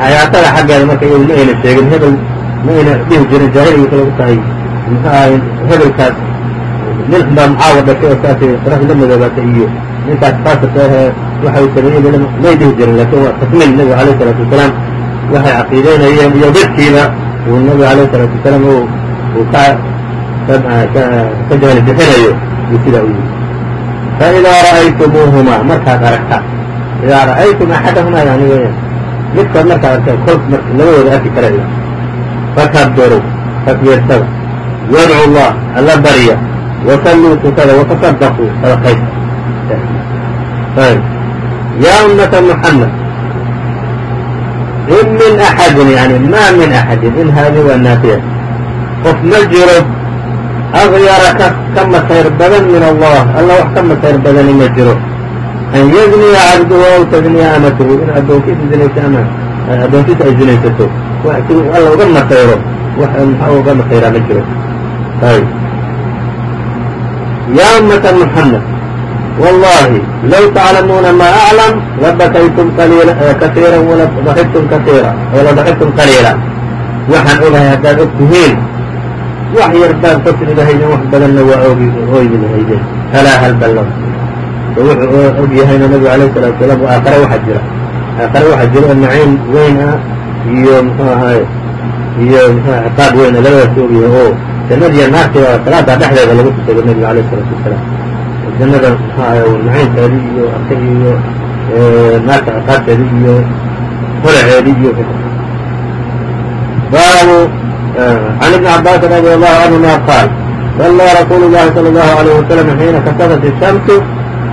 xayaatada xaggeeda marka iyagu ma ayna sheegin hebel ma ayna dhihi jirin jaahiligiisa lagu tahay muxuu ahay hebelkaas nin baa mucaawa dhashay oo saasay qoraxda la madoobaatay iyo ninkaas faasirka ahee waxa uu sameeyey may dhihi jirin laakiin waa takmiil nebiga alayh salaatu wasalaam waxay caqiideynayeen iyo dadkiiba uu nabiga alayh salaatu wasalaam uu ka ka jahli bixinayo uu sidaa u yidhi. Faidaa ra'aytumuuhumaa markaad aragtaan idaa ra'aytum axadahumaa yani midkood markaad arkaan kol labadooda arki karaya fakabiruu takbiirsada wadcu allah alla barya wasalluu tukada watasadaquu sadaqaysta yaa ummata muxamed in min axadin yani ma min axadin in haadi waa naafiya qof ma jiro agyara ka ka masayr badan min allah alla wax ka masayr badani ma jiro an yadniya cabduhu aw tadniya amatuhu in addoonkiisa zinaysa ama addoonkiisa ay zinaysato si alla uga masayro wax maxaa uga masayraa ma jiro ayb yaa ummata muxamed wallahi law taclamuuna ma aclam labakaytum kaiira walaضaxiktum kaiira waladaxiktum qaliila waxaan ogahay haddaad og tihiin wax yar baad qosli lahaydeen wax badanna waa ooydi lahaydeen alaa hal ballo so wuxuu og yahayna nabigu alayh salatu salaam aakhare waxaa jira aakhare waxaa jira oo naciim weyn ah iyo muxuu ahaay iyo mxu ciqaab weyn a labadaas ogyahay oo jannadiiyo naartiga salaada dhexdeeda lagu tusago nabiga alayh salaatu wasalaam jannada mxu ahay naciimkeedi iyo arka iyo naarta ciqaabteedi iyo holaceedi iyo baabu عن ابن عباس رضي الله عنهma qاaل صلىa رsuuل اللhi صلى الله عليه وسلم حيina kasفت الشمس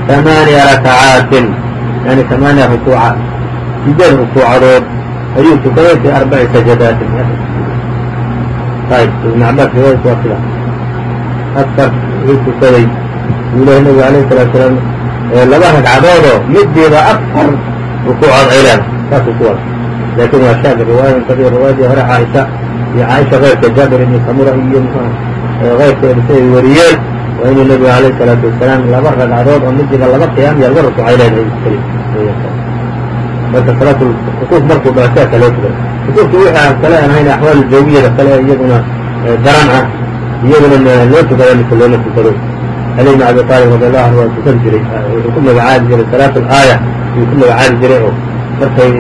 ثمانiيa ركعاaت يعني ثمانiيa ركوعاaت sideed ركوucadood ayuu tukaday في أربع سجداaت iبن عabاس riwاadis waa sida afar ayuu tukaday ilahi nabigu alayh salatu salaam laba ragcadoodoo midiiba afar rukuucood cilaan saasu ku wada laakiin waa shaad riwaaya sabiir riwaayadii hore caaisha iyo caaisha keyrka jaabir ibni samura iyo keyrkeeda si wariyeen waa inuu nabigu alayh salaatu wasalaam laba ragcadood oo midiiba laba qiyaam iyo laba rukuucay leedahay marka salaatu rukuuf markuu dhaco sidaasa loo tukan rukuufka wixii aan kale aan ahayn axwaalu jawiyada kale iyaduna daran ah iyaduna loo tukada mise loona tukado ali bn abi aalib radi allahu anhu waa tukan jiray wuxuu ku magacaabi jiray salaat alaaya ayuu ku magacaabi jiray oo markay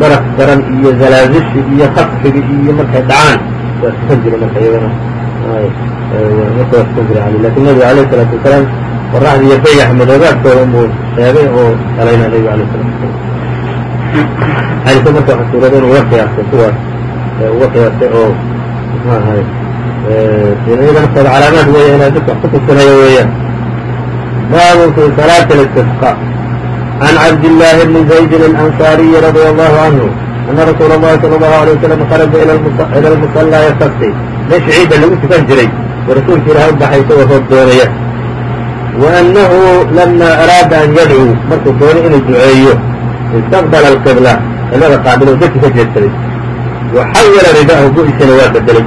baraf daran iyo zalaazishi iyo kafxigi iyo markay dhacaan waa tukan jira marka iyagana marka waa tukan jira ali laakiin nabiga alayh salaatu wasalaam qoraxda iyo bayax madoobaadkooda unbuu sheegay oo dhalayna nabiga alayh salatu xadiisa marka suurada inu uga qiyaastay kuwaas uga qiyaastay oo muxuu ahay idankood calaamaad weeyaan inay dadka ku tusinaya weeyaan baabun fi salaati اlistisqa can cabdillaahi bni zaydin alansaariyi radia allahu canhu ana rasuula اllahi sala allahu alay wasalam kharaja ila almusallaa yasabti meesha ciidda lagu tukan jiray oo rasuulka ilaah u baxay isagoo roob doonaya wa annahu lama araada an yadcuu markuu doono inuu duceeyo istaqbala alqibla qiblada qaabil oo ka jeedsaday wa xawala ridahu bu-isina waa bedelay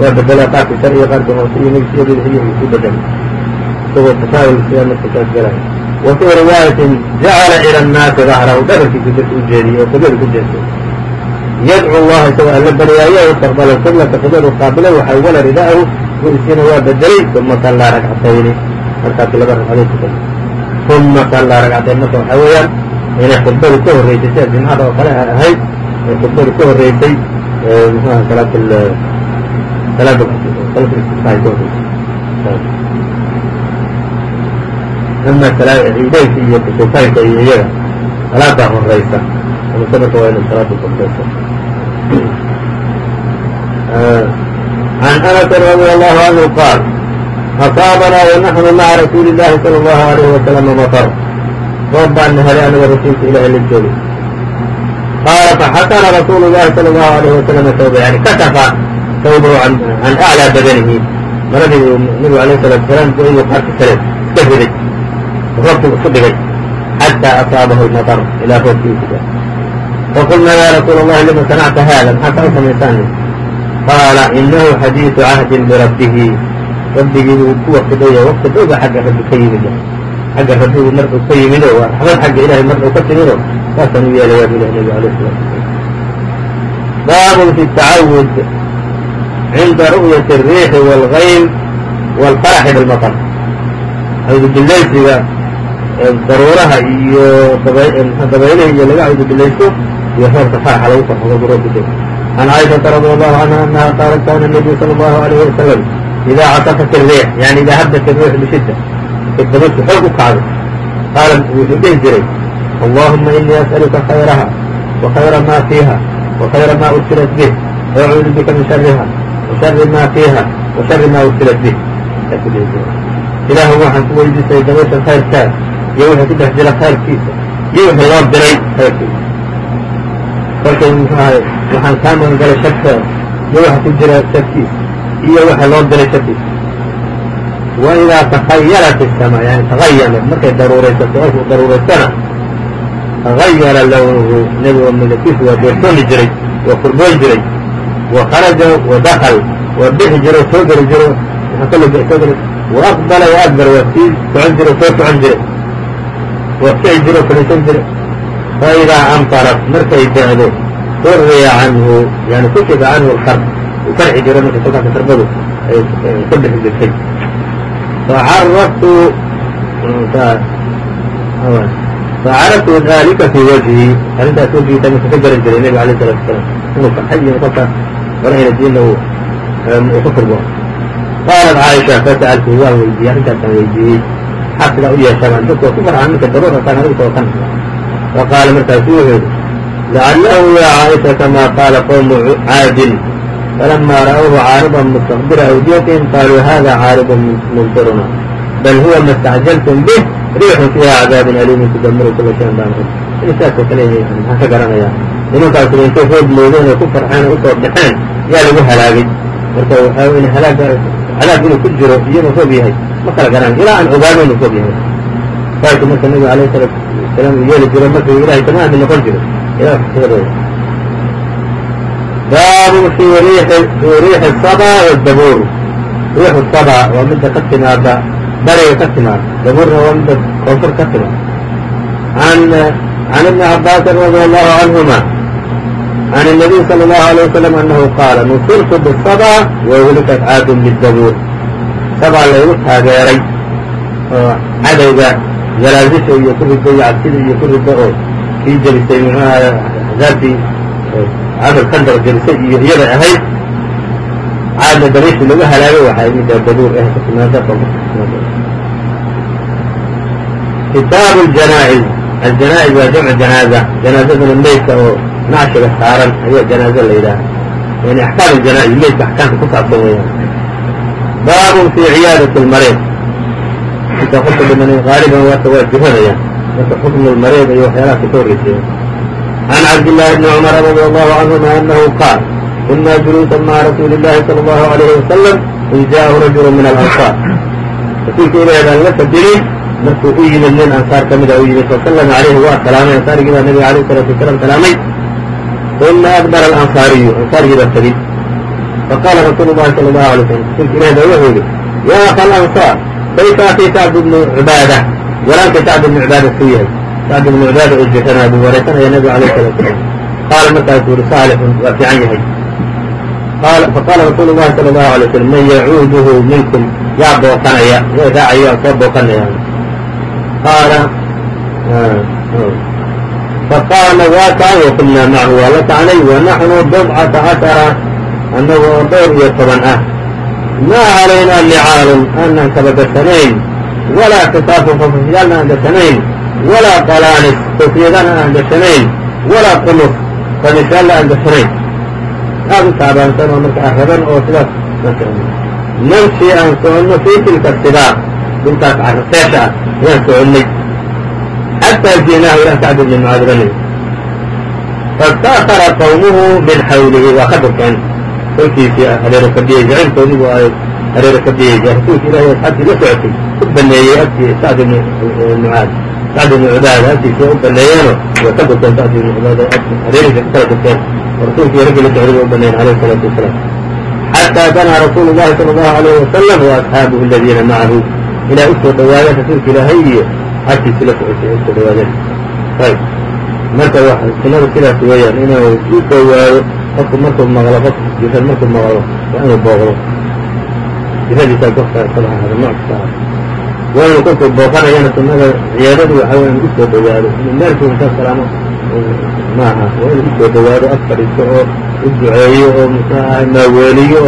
waa bedelaa qaarka sharciga qaarka hoose iyo magacyadooda xilliga ku bedelo isagoo fasaawil sidaa markasaas galaya wa fii riwaayatin jacala ila annaasi dahrahu dhabarkiisa dadka u jeediyey oo qiblada ku jeestay yadcu allaha isagoo alla baryaayo istaqbala qiblata qibladu qaabilay waxay wala ridaahu gu-isiina waa bedelay uma sallaa ragcatayni. Markaas laba ragcadood tukan uma sallaa ragcatayn marka waxaa weeyaan inay khudbadu ka horreysay sida jumcada oo kale ahayd ay khudbadu ka horreysay muxuaha salaat ama ciidayka iyo kusuufaynka iyo iyaga salaadaa horeysa amase marka waa ina salaada koreysa an ah, anas radia allahu canhu qaal asaabanaa wanaxnu maca rasuuli illaahi sala allahu alayh wasalama matar roob baana helay anaga rasuulka ilahay la jooga qaala faxakana rasuulu llahi sala allahu alayh wasalama sawba yani kashafa ثوبه عan أعlى badnihi maradii nabgu عalيه الصلاaةu وسلام go-yu qarka kale iska riday roobkii isu dhigay xatىa أصaabahu المطر ilaa roobkiisa faqulnaa ya rasuul الlahi lima sanacta hada maxaa kaa u samaysaan qaala inahu xadiiثu cahdi برabbihi rabbigii buu ku waqti dhowya waqti dhowba xagga rabbi ka yimid xagga rabbigu mar uu ka yimido waa raxmad xagga ilahay mar uu ka timido saasaan u yeelayaa bu leh nebigu alayh salatu wasalaam baabun fi tacawud cinda ru'yati الriixi wاlgaym wاlfaraxi bilmaطr cawdubillaysiga daruuraha iyo dabaylihi iyo laga cawdubillaysto iyo roobka faraxa lagu farxo marku roobku dego can caaishaةa radi allahu canha anaha qaalat kana الnabiyu salى اllahu عalayh wasalam إda caطفت الريح yani ida habت الريح bshidة markay dabaysku xoog u kacdo qaala wuxuu dhihi jiray اللهuma إنii أsألka خayrha وخayra ma فيha وخayra ma ursilat bه وأcuudu bika min شhariha وشhari ma فيha وشhari ma ursilat bه ilaahu waxaan ku weydiisay dabaysha khayrkaas iyo wixii ku dhex jira khayrkiisa iyo wixii loo diray khayrkiisa kolkay mxuahay waxaan kaa magan galay sharkeeda iyo waxa ku jira sharkiisa iyo waxa loo diray sharkiisa وإdaa تahayarat الsmاء yani تahayamat markay daruuraysato markuu daruuraystana تahayara lownuhu nebiga midabkiisu waa doorsoomi jiray waa kurboon jiray وkharaja وadkl waa bixi jiro soo geli jiro soo geli وأqبla وأdbr waa sii socon jiro soo socon jiray waa kici jiro fadhiisan jiray فإdaa أmطرت markay da'do suriya canhu yani kushiga canhu اlkr uu karxi jiro marka kolkaas karbadu ay ka bixi jirtay facaraftu dalika fii wajhi arrintaas wejgiisa marka ka garan jiray nebiga alayh salatu wasalaam inuu farxay iyo kolkaas warhayna diinna uu ku firmo qaalat caaisha fasa'altuhu waan weydiiyey arrintaasaan weydiiyey. Maxaa sidaa u yeeshaa baan dadka waa ku farxaa ninka daruurasaan adigta oo kan faqaala markaasu wuxuu yidhi lacallahu yaa caaisha kamaa qaala qowmu caadin falamaa ra'awhu caariban mustaqbila awdiyatihim qaaluu hada caaribun mumtiruna bal huwa ma istacjaltum bih riixun fiiha cadaabun aliimun tudamiru kula shayin baan sidaasoo kale yahay maxaan ka garanayaa nimankaas intay hoog moodeen oo ku farxeen oo u soo baxeen. Yaa lagu halaagay. Marka waxaa in halaag inuu ku jiro iyagoo hoog yahay. Ma kala garaan ilaa aan ogaano inuu hoog yahay. Saasu marka nabiga alayh salaatu wasalaam uu yeeli jiro. Marka ilahay ka maami noqon jiro. Ilaa xisradooda baabu fii riixi sabaa wadabuur riixu sabaa waa midda ka timaada bariga ka timaada dabuurna waa midda koonfur ka timaada can ibni cabaasin radi allahu canhuma عن النبي صلى الله عليه وسلم أنه قال نصرت بالصبا وهلكت عاد بالdabuur sabا laygu taageeray oo cadowga zalaazisha iyo ku rido iyo cabsida iyo ku rido oo kii jelisay mxuaha axzaabtii camal kandar jelisay iyo iyada ahayd caadna dariishii lagu halaagay waxay midda dabuur eh ka timaada kitaabu janaa'iz aljanaa'iz waa jamcu janaaza janaazaduna meydka oo nacshiga saaran ayaa janaaza la yidhaaha yani axkaam aljanaa'iz meydka axkaamka ku saabsan weeyaan baabun fii ciyaadati lmariid inta qofka dhimanay qaaliban waata waa jiranayaan marka xukmu lmariid iyo waxyaalaha ka soo horreysaya can cabdillaahi bni cumar radi allahu canhuma anahu qaal kuna juluusan maca rasuuli illahi sala allahu alayhi wasalam in jaaءahu rajulu min alansaar rasuulka ilahi baan la fadilay markuu u yimid nin ansaar ka mida u yimid fasallama calayhi waa salaamay ansaarigii baa nabiga alayh salatu wasalaam salaamay uma adbara alansaariyu ansaarigii baa tegey faqaala rasuulu llahi sala allahu alay slam rasuulka ilahi baa wuxuu yidhi yaa akha alansaar kayfa akii sacd bnu cibaada walaalka sacd bnu cibaada suu yahay sacd bnu cibaada oo jiranaa buu waraysanaya nabiga alayh salatu wasalaam qaala markaasuu yihi saalixun waa fiican yahay faqaala rasuulu llahi sala allahu alay slam man yacuuduhu minkum yaa booqanaya yaa raacaya yaa soo booqanaya qaala faqaama waaka waqulnaa macahu waa la kacnay wanaxnu bidcata cashara annagoo dhowr iyo toban ah maa calaynaa nicaalun aanaan kaba gasanayn walaa kisaafun qofafyaalna aan gasanayn walaa qalaanis koofiyadana aan gashanayn walaa qunuf qamisyaalna aan gashanayn aad u taabaansan oo marka araban oo sidaas namshi aan soconno fii tilka sibaaq dhulkaas carseesha ah ayaan soconnay xataa ji'naahu ilah sacd bni mucaad ranay faاstaakara qawmuhu min xawlihi waa ka durkeen kolkiisii hareero fadhiyey jacaylkoodibu ay hareero fadhiyey rasuulka ilahi asxaabtii la socotay u baneeyey agtii sacd bni mucaad sacd bni cubaada agtiisii u baneeyeeno way ka durkeen sacd bni cubaada hareeriisa kala durkeen rasuulkii raggii la socday ba u baneeyen alayh الsalaatu wasalaam xataa danaa rasuulu llahi sala allahu alayh wasalam waasxaabuhu aladiina macahu ilaa usoo dhawaadeen rasuulka ilaahay iyo agtiisii la socotay u soo dhawaadeen ayb marka sunada sidaas weeyaan inuu u dhawaado qofku markuu maqlo qof jirad markuu maqlo waa inuu booqdo jiradiisa gofka kala ahaado nooc kasta ah waa inuu kolkuu booqanayana sunada ciyaadadu waxa wey inu u soo dhawaado inuu meelku intaa salaamo maaha waa inuu u soo dhawaado ag fadhiisto oo u duceeyo oo muxuu ahay maaweeliyo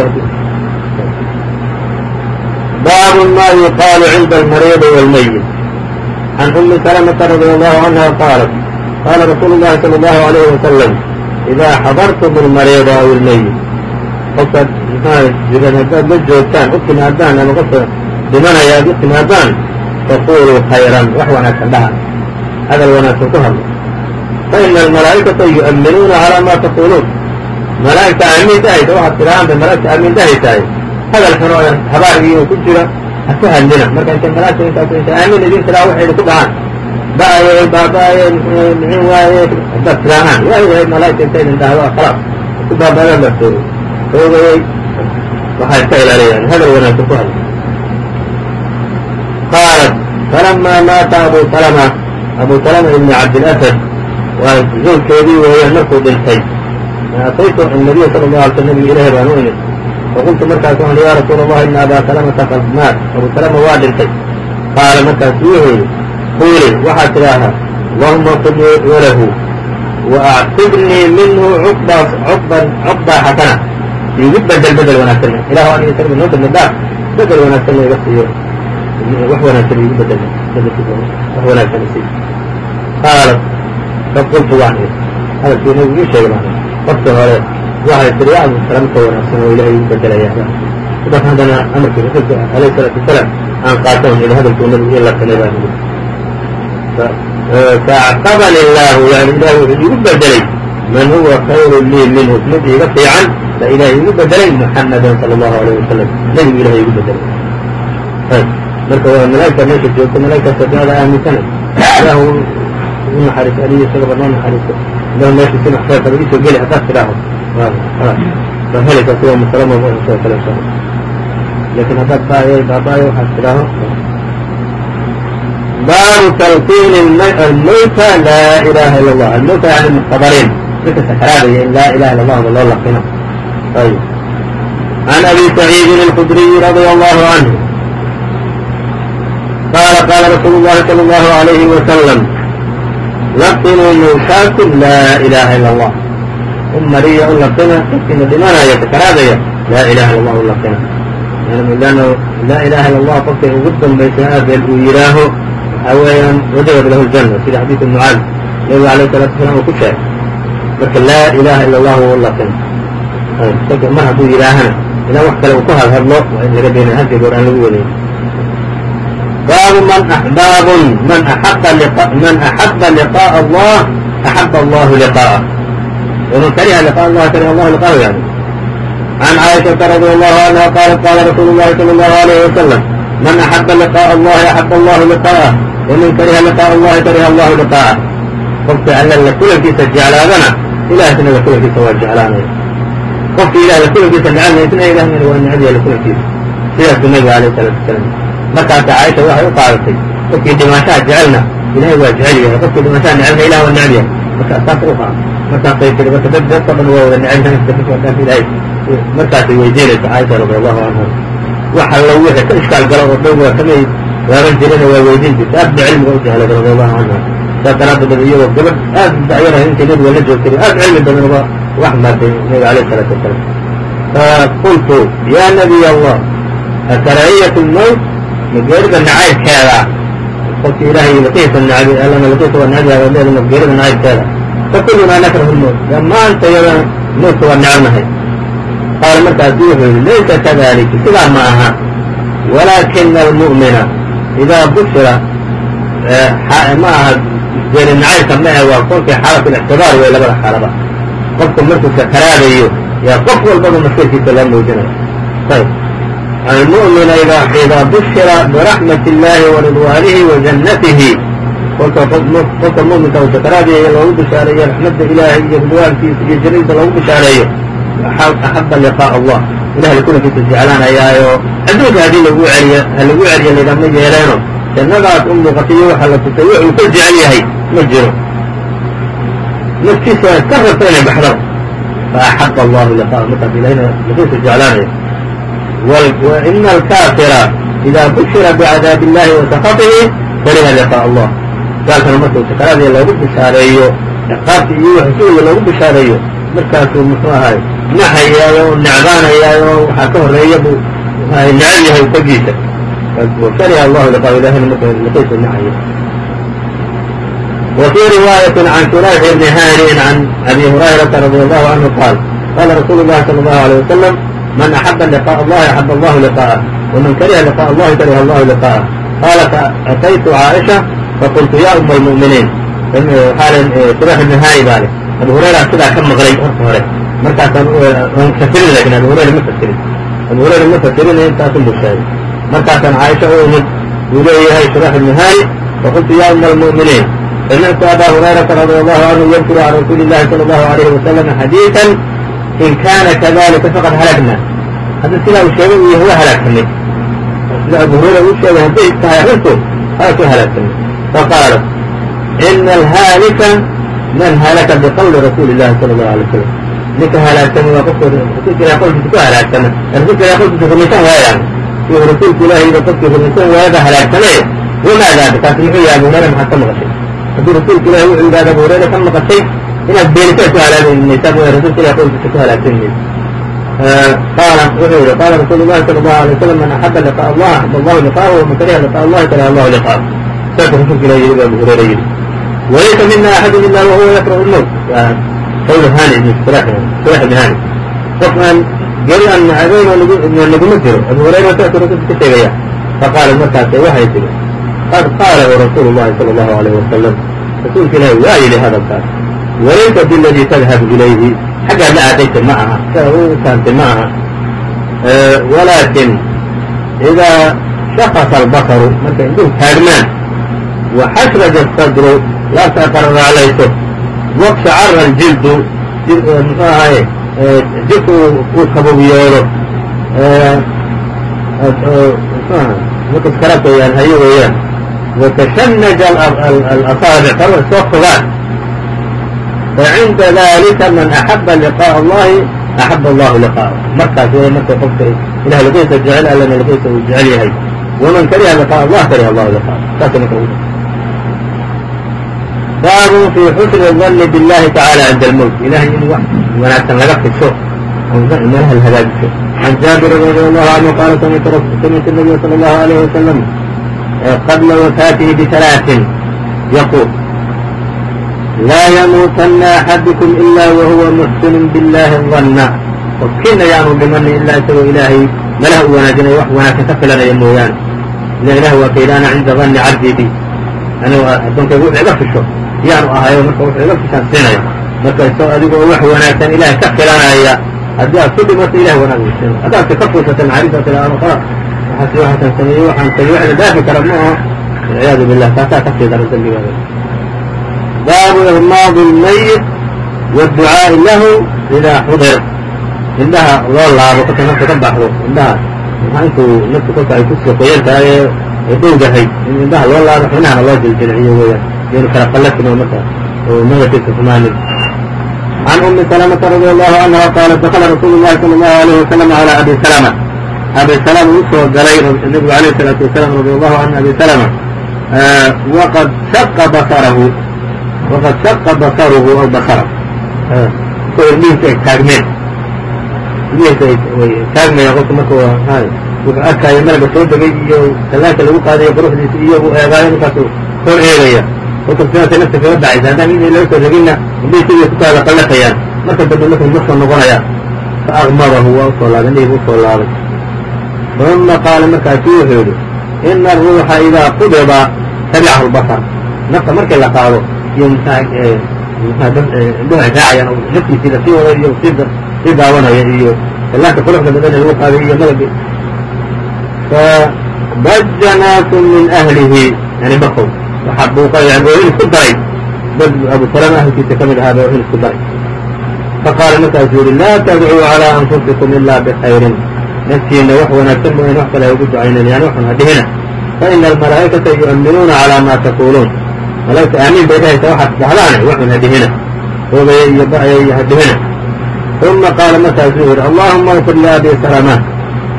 baabu ma yuqaalu cinda almariidi wاlmayit can umi salamata radi allahu canha qaalat qaala rasuulu llahi salى allahu alayhi wasalam idaa xadartum almariida aw ilmayit qofkaad jiran haddaad la joogtaan u timaadaan ama qofka dhimanaya aad u timaadaan faquluu khayran wax wanaagsan dhaha hadal wanaagsan ku hadlo faina almalaa'ikata yu'minuuna calaa ma taquluun malaa'igta aamiin dhahaysa waxaad tidhahaan bay malaigta aamiin dhahaysahay hadal xun oo habaargiina ku jira haku hadlina marka intay malaagta intaas intay aamin idin tiraa waxay idinku dhahaan ba'ye baaba'ye mixin waaye haddaad tiraanaan waay waay malaagta intay idin dhahdo khalaas isku baaba'daan baa toori oogayay waxaa iska ilaaliyaan hadal wanaagsan ku hadla qaalat falamaa maata abu salama abu salama ibni cabdilasad waa zawjkeedii weeyaan markuu dhintay ataytu annabiya sala allahu alay sl nabiga ilaahi baan u imid faqultu markaas waxan ya rasuul الlahi ina aba salamata qad maat. Abu salama waa dhintay. Qaala markaasu wuxuu yidhi quuli waxaad tidhaahaa allahuma qid walahu waactibnii minhu cuqban cuqba xasana. Iigu bedel bedel wanaagsan. Ilahu an isaga noo dhaaf bedel wanaagsan iga siiyo. Wax wanaagsan iigu bedel wax wanaagsan isii qaalat faqultu waan ii hadalkii nabigu ii sheegay baan qofka hore waxay tihi abu salama ka wanaagsan oo ilahay igu bedelaya sidaas haddana amarkii rasuulka alayh salaatu wasalaam aan qaaton ila hadalkuu nabigu ii lakanay baan ii faacqabani illaahu yani ilahi wuxuu iigu bedelay man huwa khayru lii minhu mid iiga fiican ba ilahay iigu bedelay muxamadan sala allahu alayh wasalam nebigu ilahay iigu bedelay marka waa malaa'igta meesha joogta malaa'igta sabiada aaminsanay ilaahu u naxariiso adiyo isagaba noo naxariiso meesha si maxsaabkaba isoo geli haddaad tidhaaho helaysaa sida musalama soo kale laakiin haddaad baayay baabaayo waxaad tidhaaho baabu talqiin almawta laa ilaha illa allah almawta yani muxtadariin dadka sakaraadaya in laa ilaha illa allahda loo laqino ayib can abi saciidin alkhudriyi radia allahu canhu qaala qaala rasuulu llahi sala allahu alayhi wasalam laqinuu mawtaakum laa ilaha illa allah u mariya u laqina dadkiina dhimanaya sakaraadaya laa ilaha allah u laqina laa ilaha illa allah ugu dambaysa aabeel uu yidhaaho waxaa weeyaan wajabat lahu ljanna sida xadiidu mucaad nabigu alayh salatu wasalaam uu ku sheegay marka laa ilaha illa allah u laqina mar hadduu yidhaahana ilaa wax kale uu ku hadhadlo waa in laga daynaya halkii goor aan lagu wadayn baabu baabun man axaba liqaaءa allah axaba allahu liqaa'ah waman kariha liqاء allah kariha allahu liqaahu yani can caaishaةa radi allahu anha qaalat qaala rasuulu llahi salى allahu alayh wasalam man axaba liqaaءa allahi axaba allahu liqaa'ah waman kariha liqaaءa allahi kariha allahu liqaa'ah qofka alla la kulankiisa jeclaadana ilaahsna la kulankiisa waa jeclaanaya qofka ilah la kulankiisa necabna isna ilahna waa necabya la kulankiisa sidaasuu nabiga alayh salatu wasalaam markaasa caaisha waxay u qaadatay qofkii dhimaashaha jecelna ilahay waa jecel yahay qofkii dhimaashaha necebna ilah waa neceb yahay marka saas u qaada markaasay tiri marka dad dadka dhan waa wada neceb yahay ilahay markaasay weydiinaysa caaisha radi allahu canha wax allo wixii ka ishkaal galo oo dhan waa kamay waaban jirina waa weydiin jirta aad ba cilmiga u jeclay radi allahu canha saas daraaddeed iyagoo gabadh aad dacyarahay intay nabiga la joogtay. Aad cilmi badan uga wax maartay nabiga alayh isalaatu wasalaam faqultu ya nabiy allah akarahiyat lmowt mageerida nacaybkeeda. Qofki ilahay laqiisa nacbi allana laqiisa waa nacbi leeda mageerida nacaybkeeda fakulunaa nakrahu lmowt dhammaanta yada mowtka waa necbnahay qaala markaasu wuxuu yihi laysa kadalika sidaa ma aha walaakina almu'mina idaa bushira ma aha geeri nacaybka ma ah waa kolkii xaalat اlictibaar wey labada xaalaba qofku markuu sakaraadayo yaa qof walbaba masirkiisa loo muujinayo ayb almu'mina idaa bushira biraxmat اllahi waridwaanihi wa jannatihi kolka qofka mu'minka uu sakaraadayo loogu bishaareeyo raxmadda ilaahay iyo ridwaankiisa iyo jannadiisa loogu bishaareeyo axaba liqaaء allah ilahay kulankiisa jeclaanayaayo adduunka haddii lagu celiyo ha lagu celiyo laydama yeeleeno jannadaas u muuqatay iyo waxa la tusay wuxuu ka jecel yahay ma jiro naftiisa waa iska rabta inay baxdo faaxaba allahu liqaaء markaas ilahina lakiisa jeclaanayo وإن الكافر إذا بشر بعdاaب اللahi وسخطه kariha لقاء الله gaalkana markuu sakaraadii loogu bishaareeyo ciqaabti iyo rasuulga loogu bishaareeyo markaasuu muxuu ahay naxayaayo o necbaanayaayo waxaa ka horeeya buu necab yahay kogiisa kariha allahu liqaa ilahina marka liqiisa nacayo وفي رواية عن شريح بن هانئ عن أبي هريرة رضي الله عنه قال قال رسول الله صلى الله عليه وسلم من أحب لقاء الله أحب الله لقاءه ومن كره لقاء الله كره الله لقاءه قال فأتيت عائشة faqultu ya uma lmuminiin subax ibn haani baa le abu hurayraa sidaa ka maqlay marka hore markaasaan n fasirin laakiin abu hurayra ma fasirin abu hurayra ma fasirin intaasun buu sheegay markaasaan caaisha u imid wuu leeyahay subax ibn haani faqultu ya uma lmuminiin samictu aba hurayrata radi allahu canhu yadkuru can rasuuli illahi sala allahu alayhi wasalama xadiidan in kaana kadalika faqad halagna hadda sidaa uu sheegay uu yahay waa halaagsanay sida abu hurayra uu sheegay hadday tahay arrintu waa ku halaagsanay faqaala ina alhaalika man halaka biqawli rasuuli llahi sala allahu alay slam ninka halaagsamay waa qofka rasuulka ilahi qowlkiisa ku halaagsama rasuulka ilahi qowlkiisa rumaysan waayaan si rasuulka ilaahiyba qofkii rumaysan waayaba halaagsamay wamaadaaba taasi muxuu yahay abu hurayra maxaad ka maqashay hadduu rasuulka ilahi wuxuu yidhahda abu hurayra ka maqashay inaad beenisaa ku halaagmaysaa mooya rasulka ilah qowlkiisa ku halaagsan maysa qaala wuxuu yihi qaala rasuulu llahi sala allahu alay wasalam man axaba liqaaء allah axaba allahu liqaahu waman kariha liqaaء allahi kariha allahu liqaahu saasuu rasuulka ilah yidhi bu abu hurayra walaysa mina axadu ila wahuwa yakrahu lmowt qawlu hani ibn surax ibn hani qof aan geri aan nacabayn oo naguma jiro abu hurayra saasuu rasuulka ka sheegaya faqaalat markaase waxay tihi qad qaalahu rasuulu llahi sala allahu alayh wasalam rasuulka ilahi waa yidhi hadalkaas walaysa biladii tadhabu ilayhi xaggaad la aadayta ma aha u fahamtay ma aha walaakin idaa shakasa albasaru markay indhuhu taagmaan waxasraja asadru laabta qararaclayso waqshacara aljildu muxuu ahaye jirka uu kabowyoodo makaskaraabka weyaan hayo weeyaan watashanaja alasaabic faro soo fogaan facinda dalika man axaba liqaaء allahi axaba allahu liqaa'ah markaas way marka qofka ilah liqiisa jecel allana liqiisa uu jecel yahay waman kariha liqaaء allah kariha allahu liqaa'ah saasa marka baabu fii xusni danni billahi tacaala cinda almowt ilahay in wax wanaagsan laga fiso meelaha la hagaajiso can jaabir radi allahu canhu qaala samictu nabiya sala allahu alayh wasalam qabla wafaatihi bitalaatin yaquul laa yamuutanna axadukum ila wahuwa muxsinun billahi danna qofkiina yaanu ilaa isagoo ilaahay malaha u wanaajinayo wax wanaagsan ka filanaya mooyaane ila ilah waa kaylaana cinda danni cabdii bi anuu addoonkaygu wax fisho yaanu ahay marka wuxuu iga fishansiinaya marka isagoo adigoo wax wanaagsan ilahay ka xilanaya haddii aad ku dhimato ilahay wanaag haddaad ka fuusata macaarifa tila ano qora waxaasi sameeyey waxaan sameeyey waxna dhaafi kara ma aha. Walciyaadu billah taasaa ka sii dara dembigeeda baabu irmaadi almayit waadducaa'i lahu idaa xudir. Indhaha loo laabo kolka naftu ka baxdo indhaha maxaa intuu naftu kolka ay ku soqoyan tahay ee ay in indhaha loo laabo xubnahana loo jiljilciyo weeyaan yaynu kala qallatin oo marka oo magaciisa xumaanin عن أم سلمة رضي الله عنها قالت دخل رsuل الlahi صلى الله عليه وسلم على أbي سلمة أbي سلمة u soo galay نبgu عليه الصلاaةu وaسلام رضي الله عن أbي سلمة وqad شhaqa basرhu وqad شhaqa basرhu aw basرh isagoo indhihiisa ay taagmeen indhihiisa ay taagmayaan qofka marka wuxuu arkaayo malaga soo degay iyo tallaanka lagu qaadayo quruxdiisa iyo u eegaayo markaasu kor eegaya sidaasay nafta kaga dhacaysa haddaan in laga soo degina indhihiisa iyo ku kala qallafayaan marka dambe marka ma soo noqonayaan fa aqmadahu waa u soo laabay indhihiibu u soo laabay uma qaala markaasu wuxuu yidhi ina aruuxa idaa qubida tabicahu lbasar nafta markii la qaado iyo indhuhu ay raacayaan oo naftiisii la sii wado iyo sii daawanaya iyo tallaanka quruxda badan lagu qaaday iyo malagi fabaja naasu min ahlihi yani bakow waxaa buuqa yani oohin isku daray dad abu salama ahlkiisa ka mid ahaa ba oohin isku daray faqaala markaasu yihi laa tadcuu calىa anfusikum ila bkhayrin naftiina wax wanaagsan mooyan wax kale ha ugu ducaynan yani waxun ha dhihina faina almalaa'ikata yu'minuuna calىa ma taquuluun malaa'igta aamiin bay dhahaysaa waxaad dhahdaane waxun ha dhihina oogaya iyo ba'ya iyo ha dhihina uma qaala markaasuu yihi allahuma اغfir liabi salama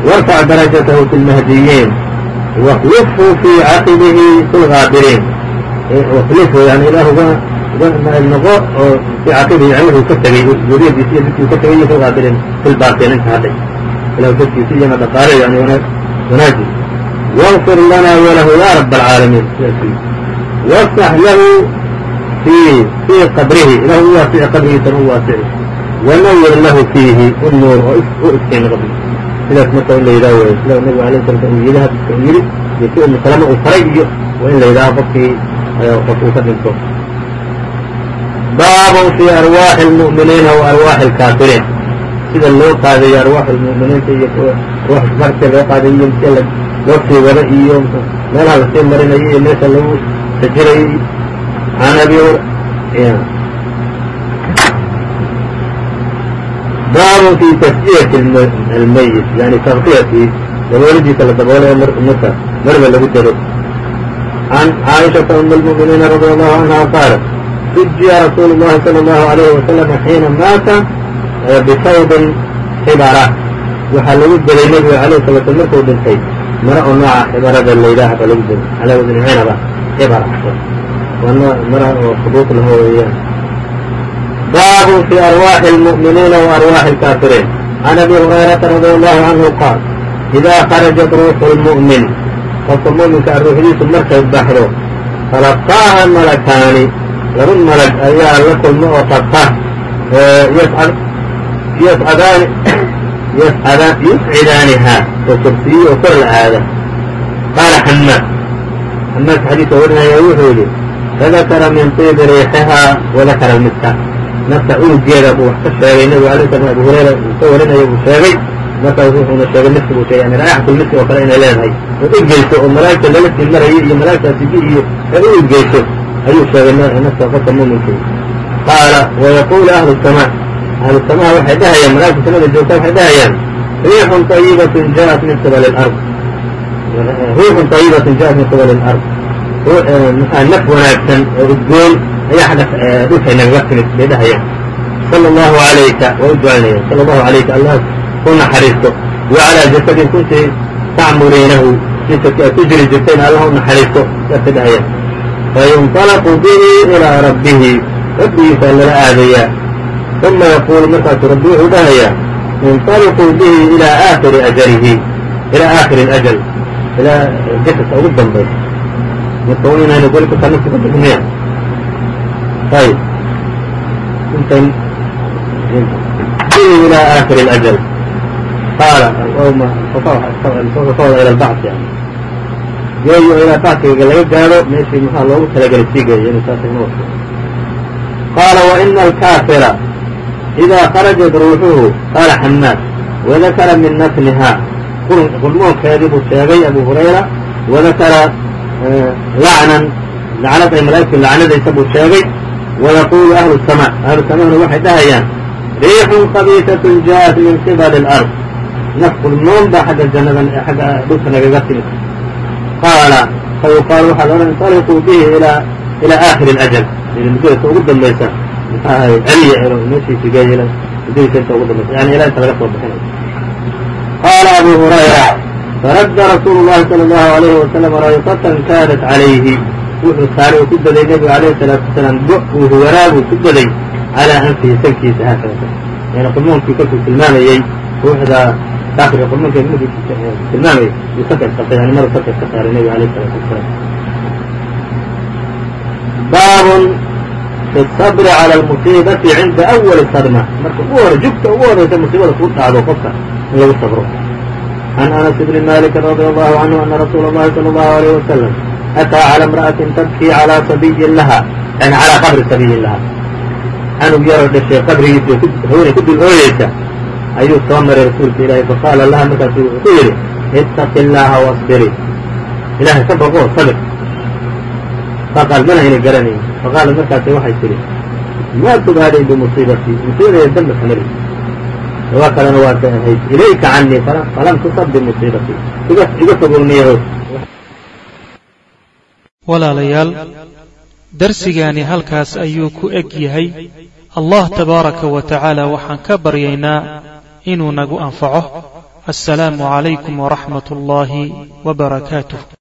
وارفع درجته في المهديين واklفه في caqiبه في الغاabiriin klفhu yani ilah noqo oo في caqibihi yani wuxuu ka tegey zuriyadiisi iyo dadkii ka tegay iyo fi lغaabiriin fi lbaaqiin inta hadhay ilah dadkiisi iyana dhaqaale yani wanaaji واغfir lana وlahu ya رب العاalمين واftax lahu في في qabrihi ilah u waasici qabrigiisana u waasici ونwir lahu fiihi u nuur oo u iftiin qabri sidaas marka in la yidhaha wey sida nabigu alay slam uu yidhi yidhi iyo si umu salama uu faray iyo waa in la qofkii qof uu ka dhinto baabun fii arwaaxi اlmu'miniina wa arwaaxi اlkaafiriin sida loo qaadayo arwaax lmu'miniinta iyo arwaax kufaarta loo qaadayo iyo mise loo sii wado iyo meelaha la sii marinayo iyo meesha lagu sajirayy an abi baabun fi tasjiyati almayit yani taksiyati dabooladiisa la daboolay marka marba lagu daro can caaishaةa um اlmuؤminiina radi allahu canha qaalat sujiya rasuulu اllahi salى اllahu عalayhi wasalam xiina maata bisawbin xibara waxaa lagu delay nebiga alayh sala slam markuu dhintay mara oo nooca xibarada layidhaah ba lagu delay calaa wadni cinaba xibara waa mara oo xubuuq laho weeyaan bab في أrواaح المؤمiنiiن وأrواaح الكاaفiriin عن أbي هuريرaةa رadي الله عanهu qاal إida خرجت ruuح المؤمiن qofka muؤminka ruuxdiisu markay baxdo falaqاha malakaani laba malag ayaa la kulmo oo qabta yuscidaanihaa oo korsiiye oo kor la aada qaala xamaad xamaadka xadiiska warinaya wuxuu yidhi fadakara min طibi riixihaa وadakara midka marka unugeeda buu wax ka sheegay nebigu alay slam abu hurayra uu ka warinaya buu sheegay. Marka wuxuuna sheegay lifki buu sheegay miraayaxatul lifki oo kale inay leedahay. Oo udgeyso oo malaa'igta lala sii iyo malaa'igta iyo ay u ayuu sheegay nafka qofka mu'minkii qaala wayaquulu ahlu samaa. Ahlu samaha waxay dhahayaan malaa'igta samada joogta waxay dhahayaan riixun ayibatun ja'at min qibali lard riixun ayibatun ja'at min qibali lard naf wanaagsan oo udgoon ayaa xagga dhulkay nagaga timid bay dhahayaan sala allahu alayka waa u ducaynayaan sala allahu alayka allah ku naxariisto wa calaa jasadin kuntii tacmuriinahu jisadki aad ku jiri jirtayna allah u naxariisto saasay dhahayaan fayunطalaqu bihi ilaa rabbihi rabbigiisaa lala aadayaa uma yaquulu markaasu rabbi wuxuu dhahayaa inطaliquu bihi ilaa aakhiri ajalihi ilaa aakhiri اlajal ilaa jasadka ugu dambaysa marka waa inayna goli kataa nafta ka bixinaya ayb intan ilى آkir الأjل qaala kawada ilى bacث yani geeyo ilaa bacثiga laga gaadho meeshii maxaa loogu talagelay sii geeyo inu saas inoo qaala وإna الكاafira إida خarajat ruuxuhu qaala xamaad وadakara min nafnihaa qurmoonkeedii buu sheegay abu hurayra وadakara lacnan lacnad ay malaa'igtu lacnadaysa buu sheegay wayaquulu ahlu sama ahlu samaduna waxay dhahayaan riixun khabiifatun jaat min qibali alard nafkulnoon baa xagga jannadan xagga dhulka nagaga timid qaala fa waxaa la odhan intaliquu bihi ilaa ilaa aakhiri alajal muddadasa ugu dambaysa muxuu celiya elo meeshiisigeeya muddadiisa inta ugu dambaysa yani ilaa inta laga soo bixinayo qaala abu hurayra faradda rasuulu llahi sala allahu alayhi wasalam rayqatan kaanat calayhi wuxuu saaray uu ku daday nebiga alayhi salaatu wasalaam go uu huwaraabuu ku daday calaa anfihi sankiisa haakada yani qurmuunkii kolkuu tilmaamayey ruuxda kaafirka qurmuunka markuu tilmaamayey yuu sanka isqabtay yani maruu sanka iska saaray nebiga alayhi salaatu wasalaam baabun fi sabri cala almusiibati cinda awali sadma marka ugu hore jugta ugu horeysa musiibada kuu dhacdo qofka in lagu sabro anas bni maliki radi allahu canhu ana rasuula اllahi salى allahu alayh wasalam ataa cala imra'atin tabkii calaa sabiyin laha yani calaa qabri sabiyin laha canug yaroo dhashay qabrigiisa haweenay ku dul ooyeysa ayuu soo maray rasuulka ilaahay faqaala laha markaasu wuxuu ku yidhi ittaqi illaaha wasbiri ilahay ka baqoo sabir faqaal mana ayna garanayn faqaalat markaasi waxay tidhi maa tubaadin bimusiibatii musiibadaya damba kamari waa kalena waa ka ahayd ilayka canii falam tusab bimusiibatii iga fogowniyaho walaalayaal darsigaani halkaas ayuu ku eg yahay. Allah tabaaraka wa tacaala waxaan ka baryaynaa inuu nagu anfaco. Assalaamu calaykum waraxmat ullaahi wa barakaatuh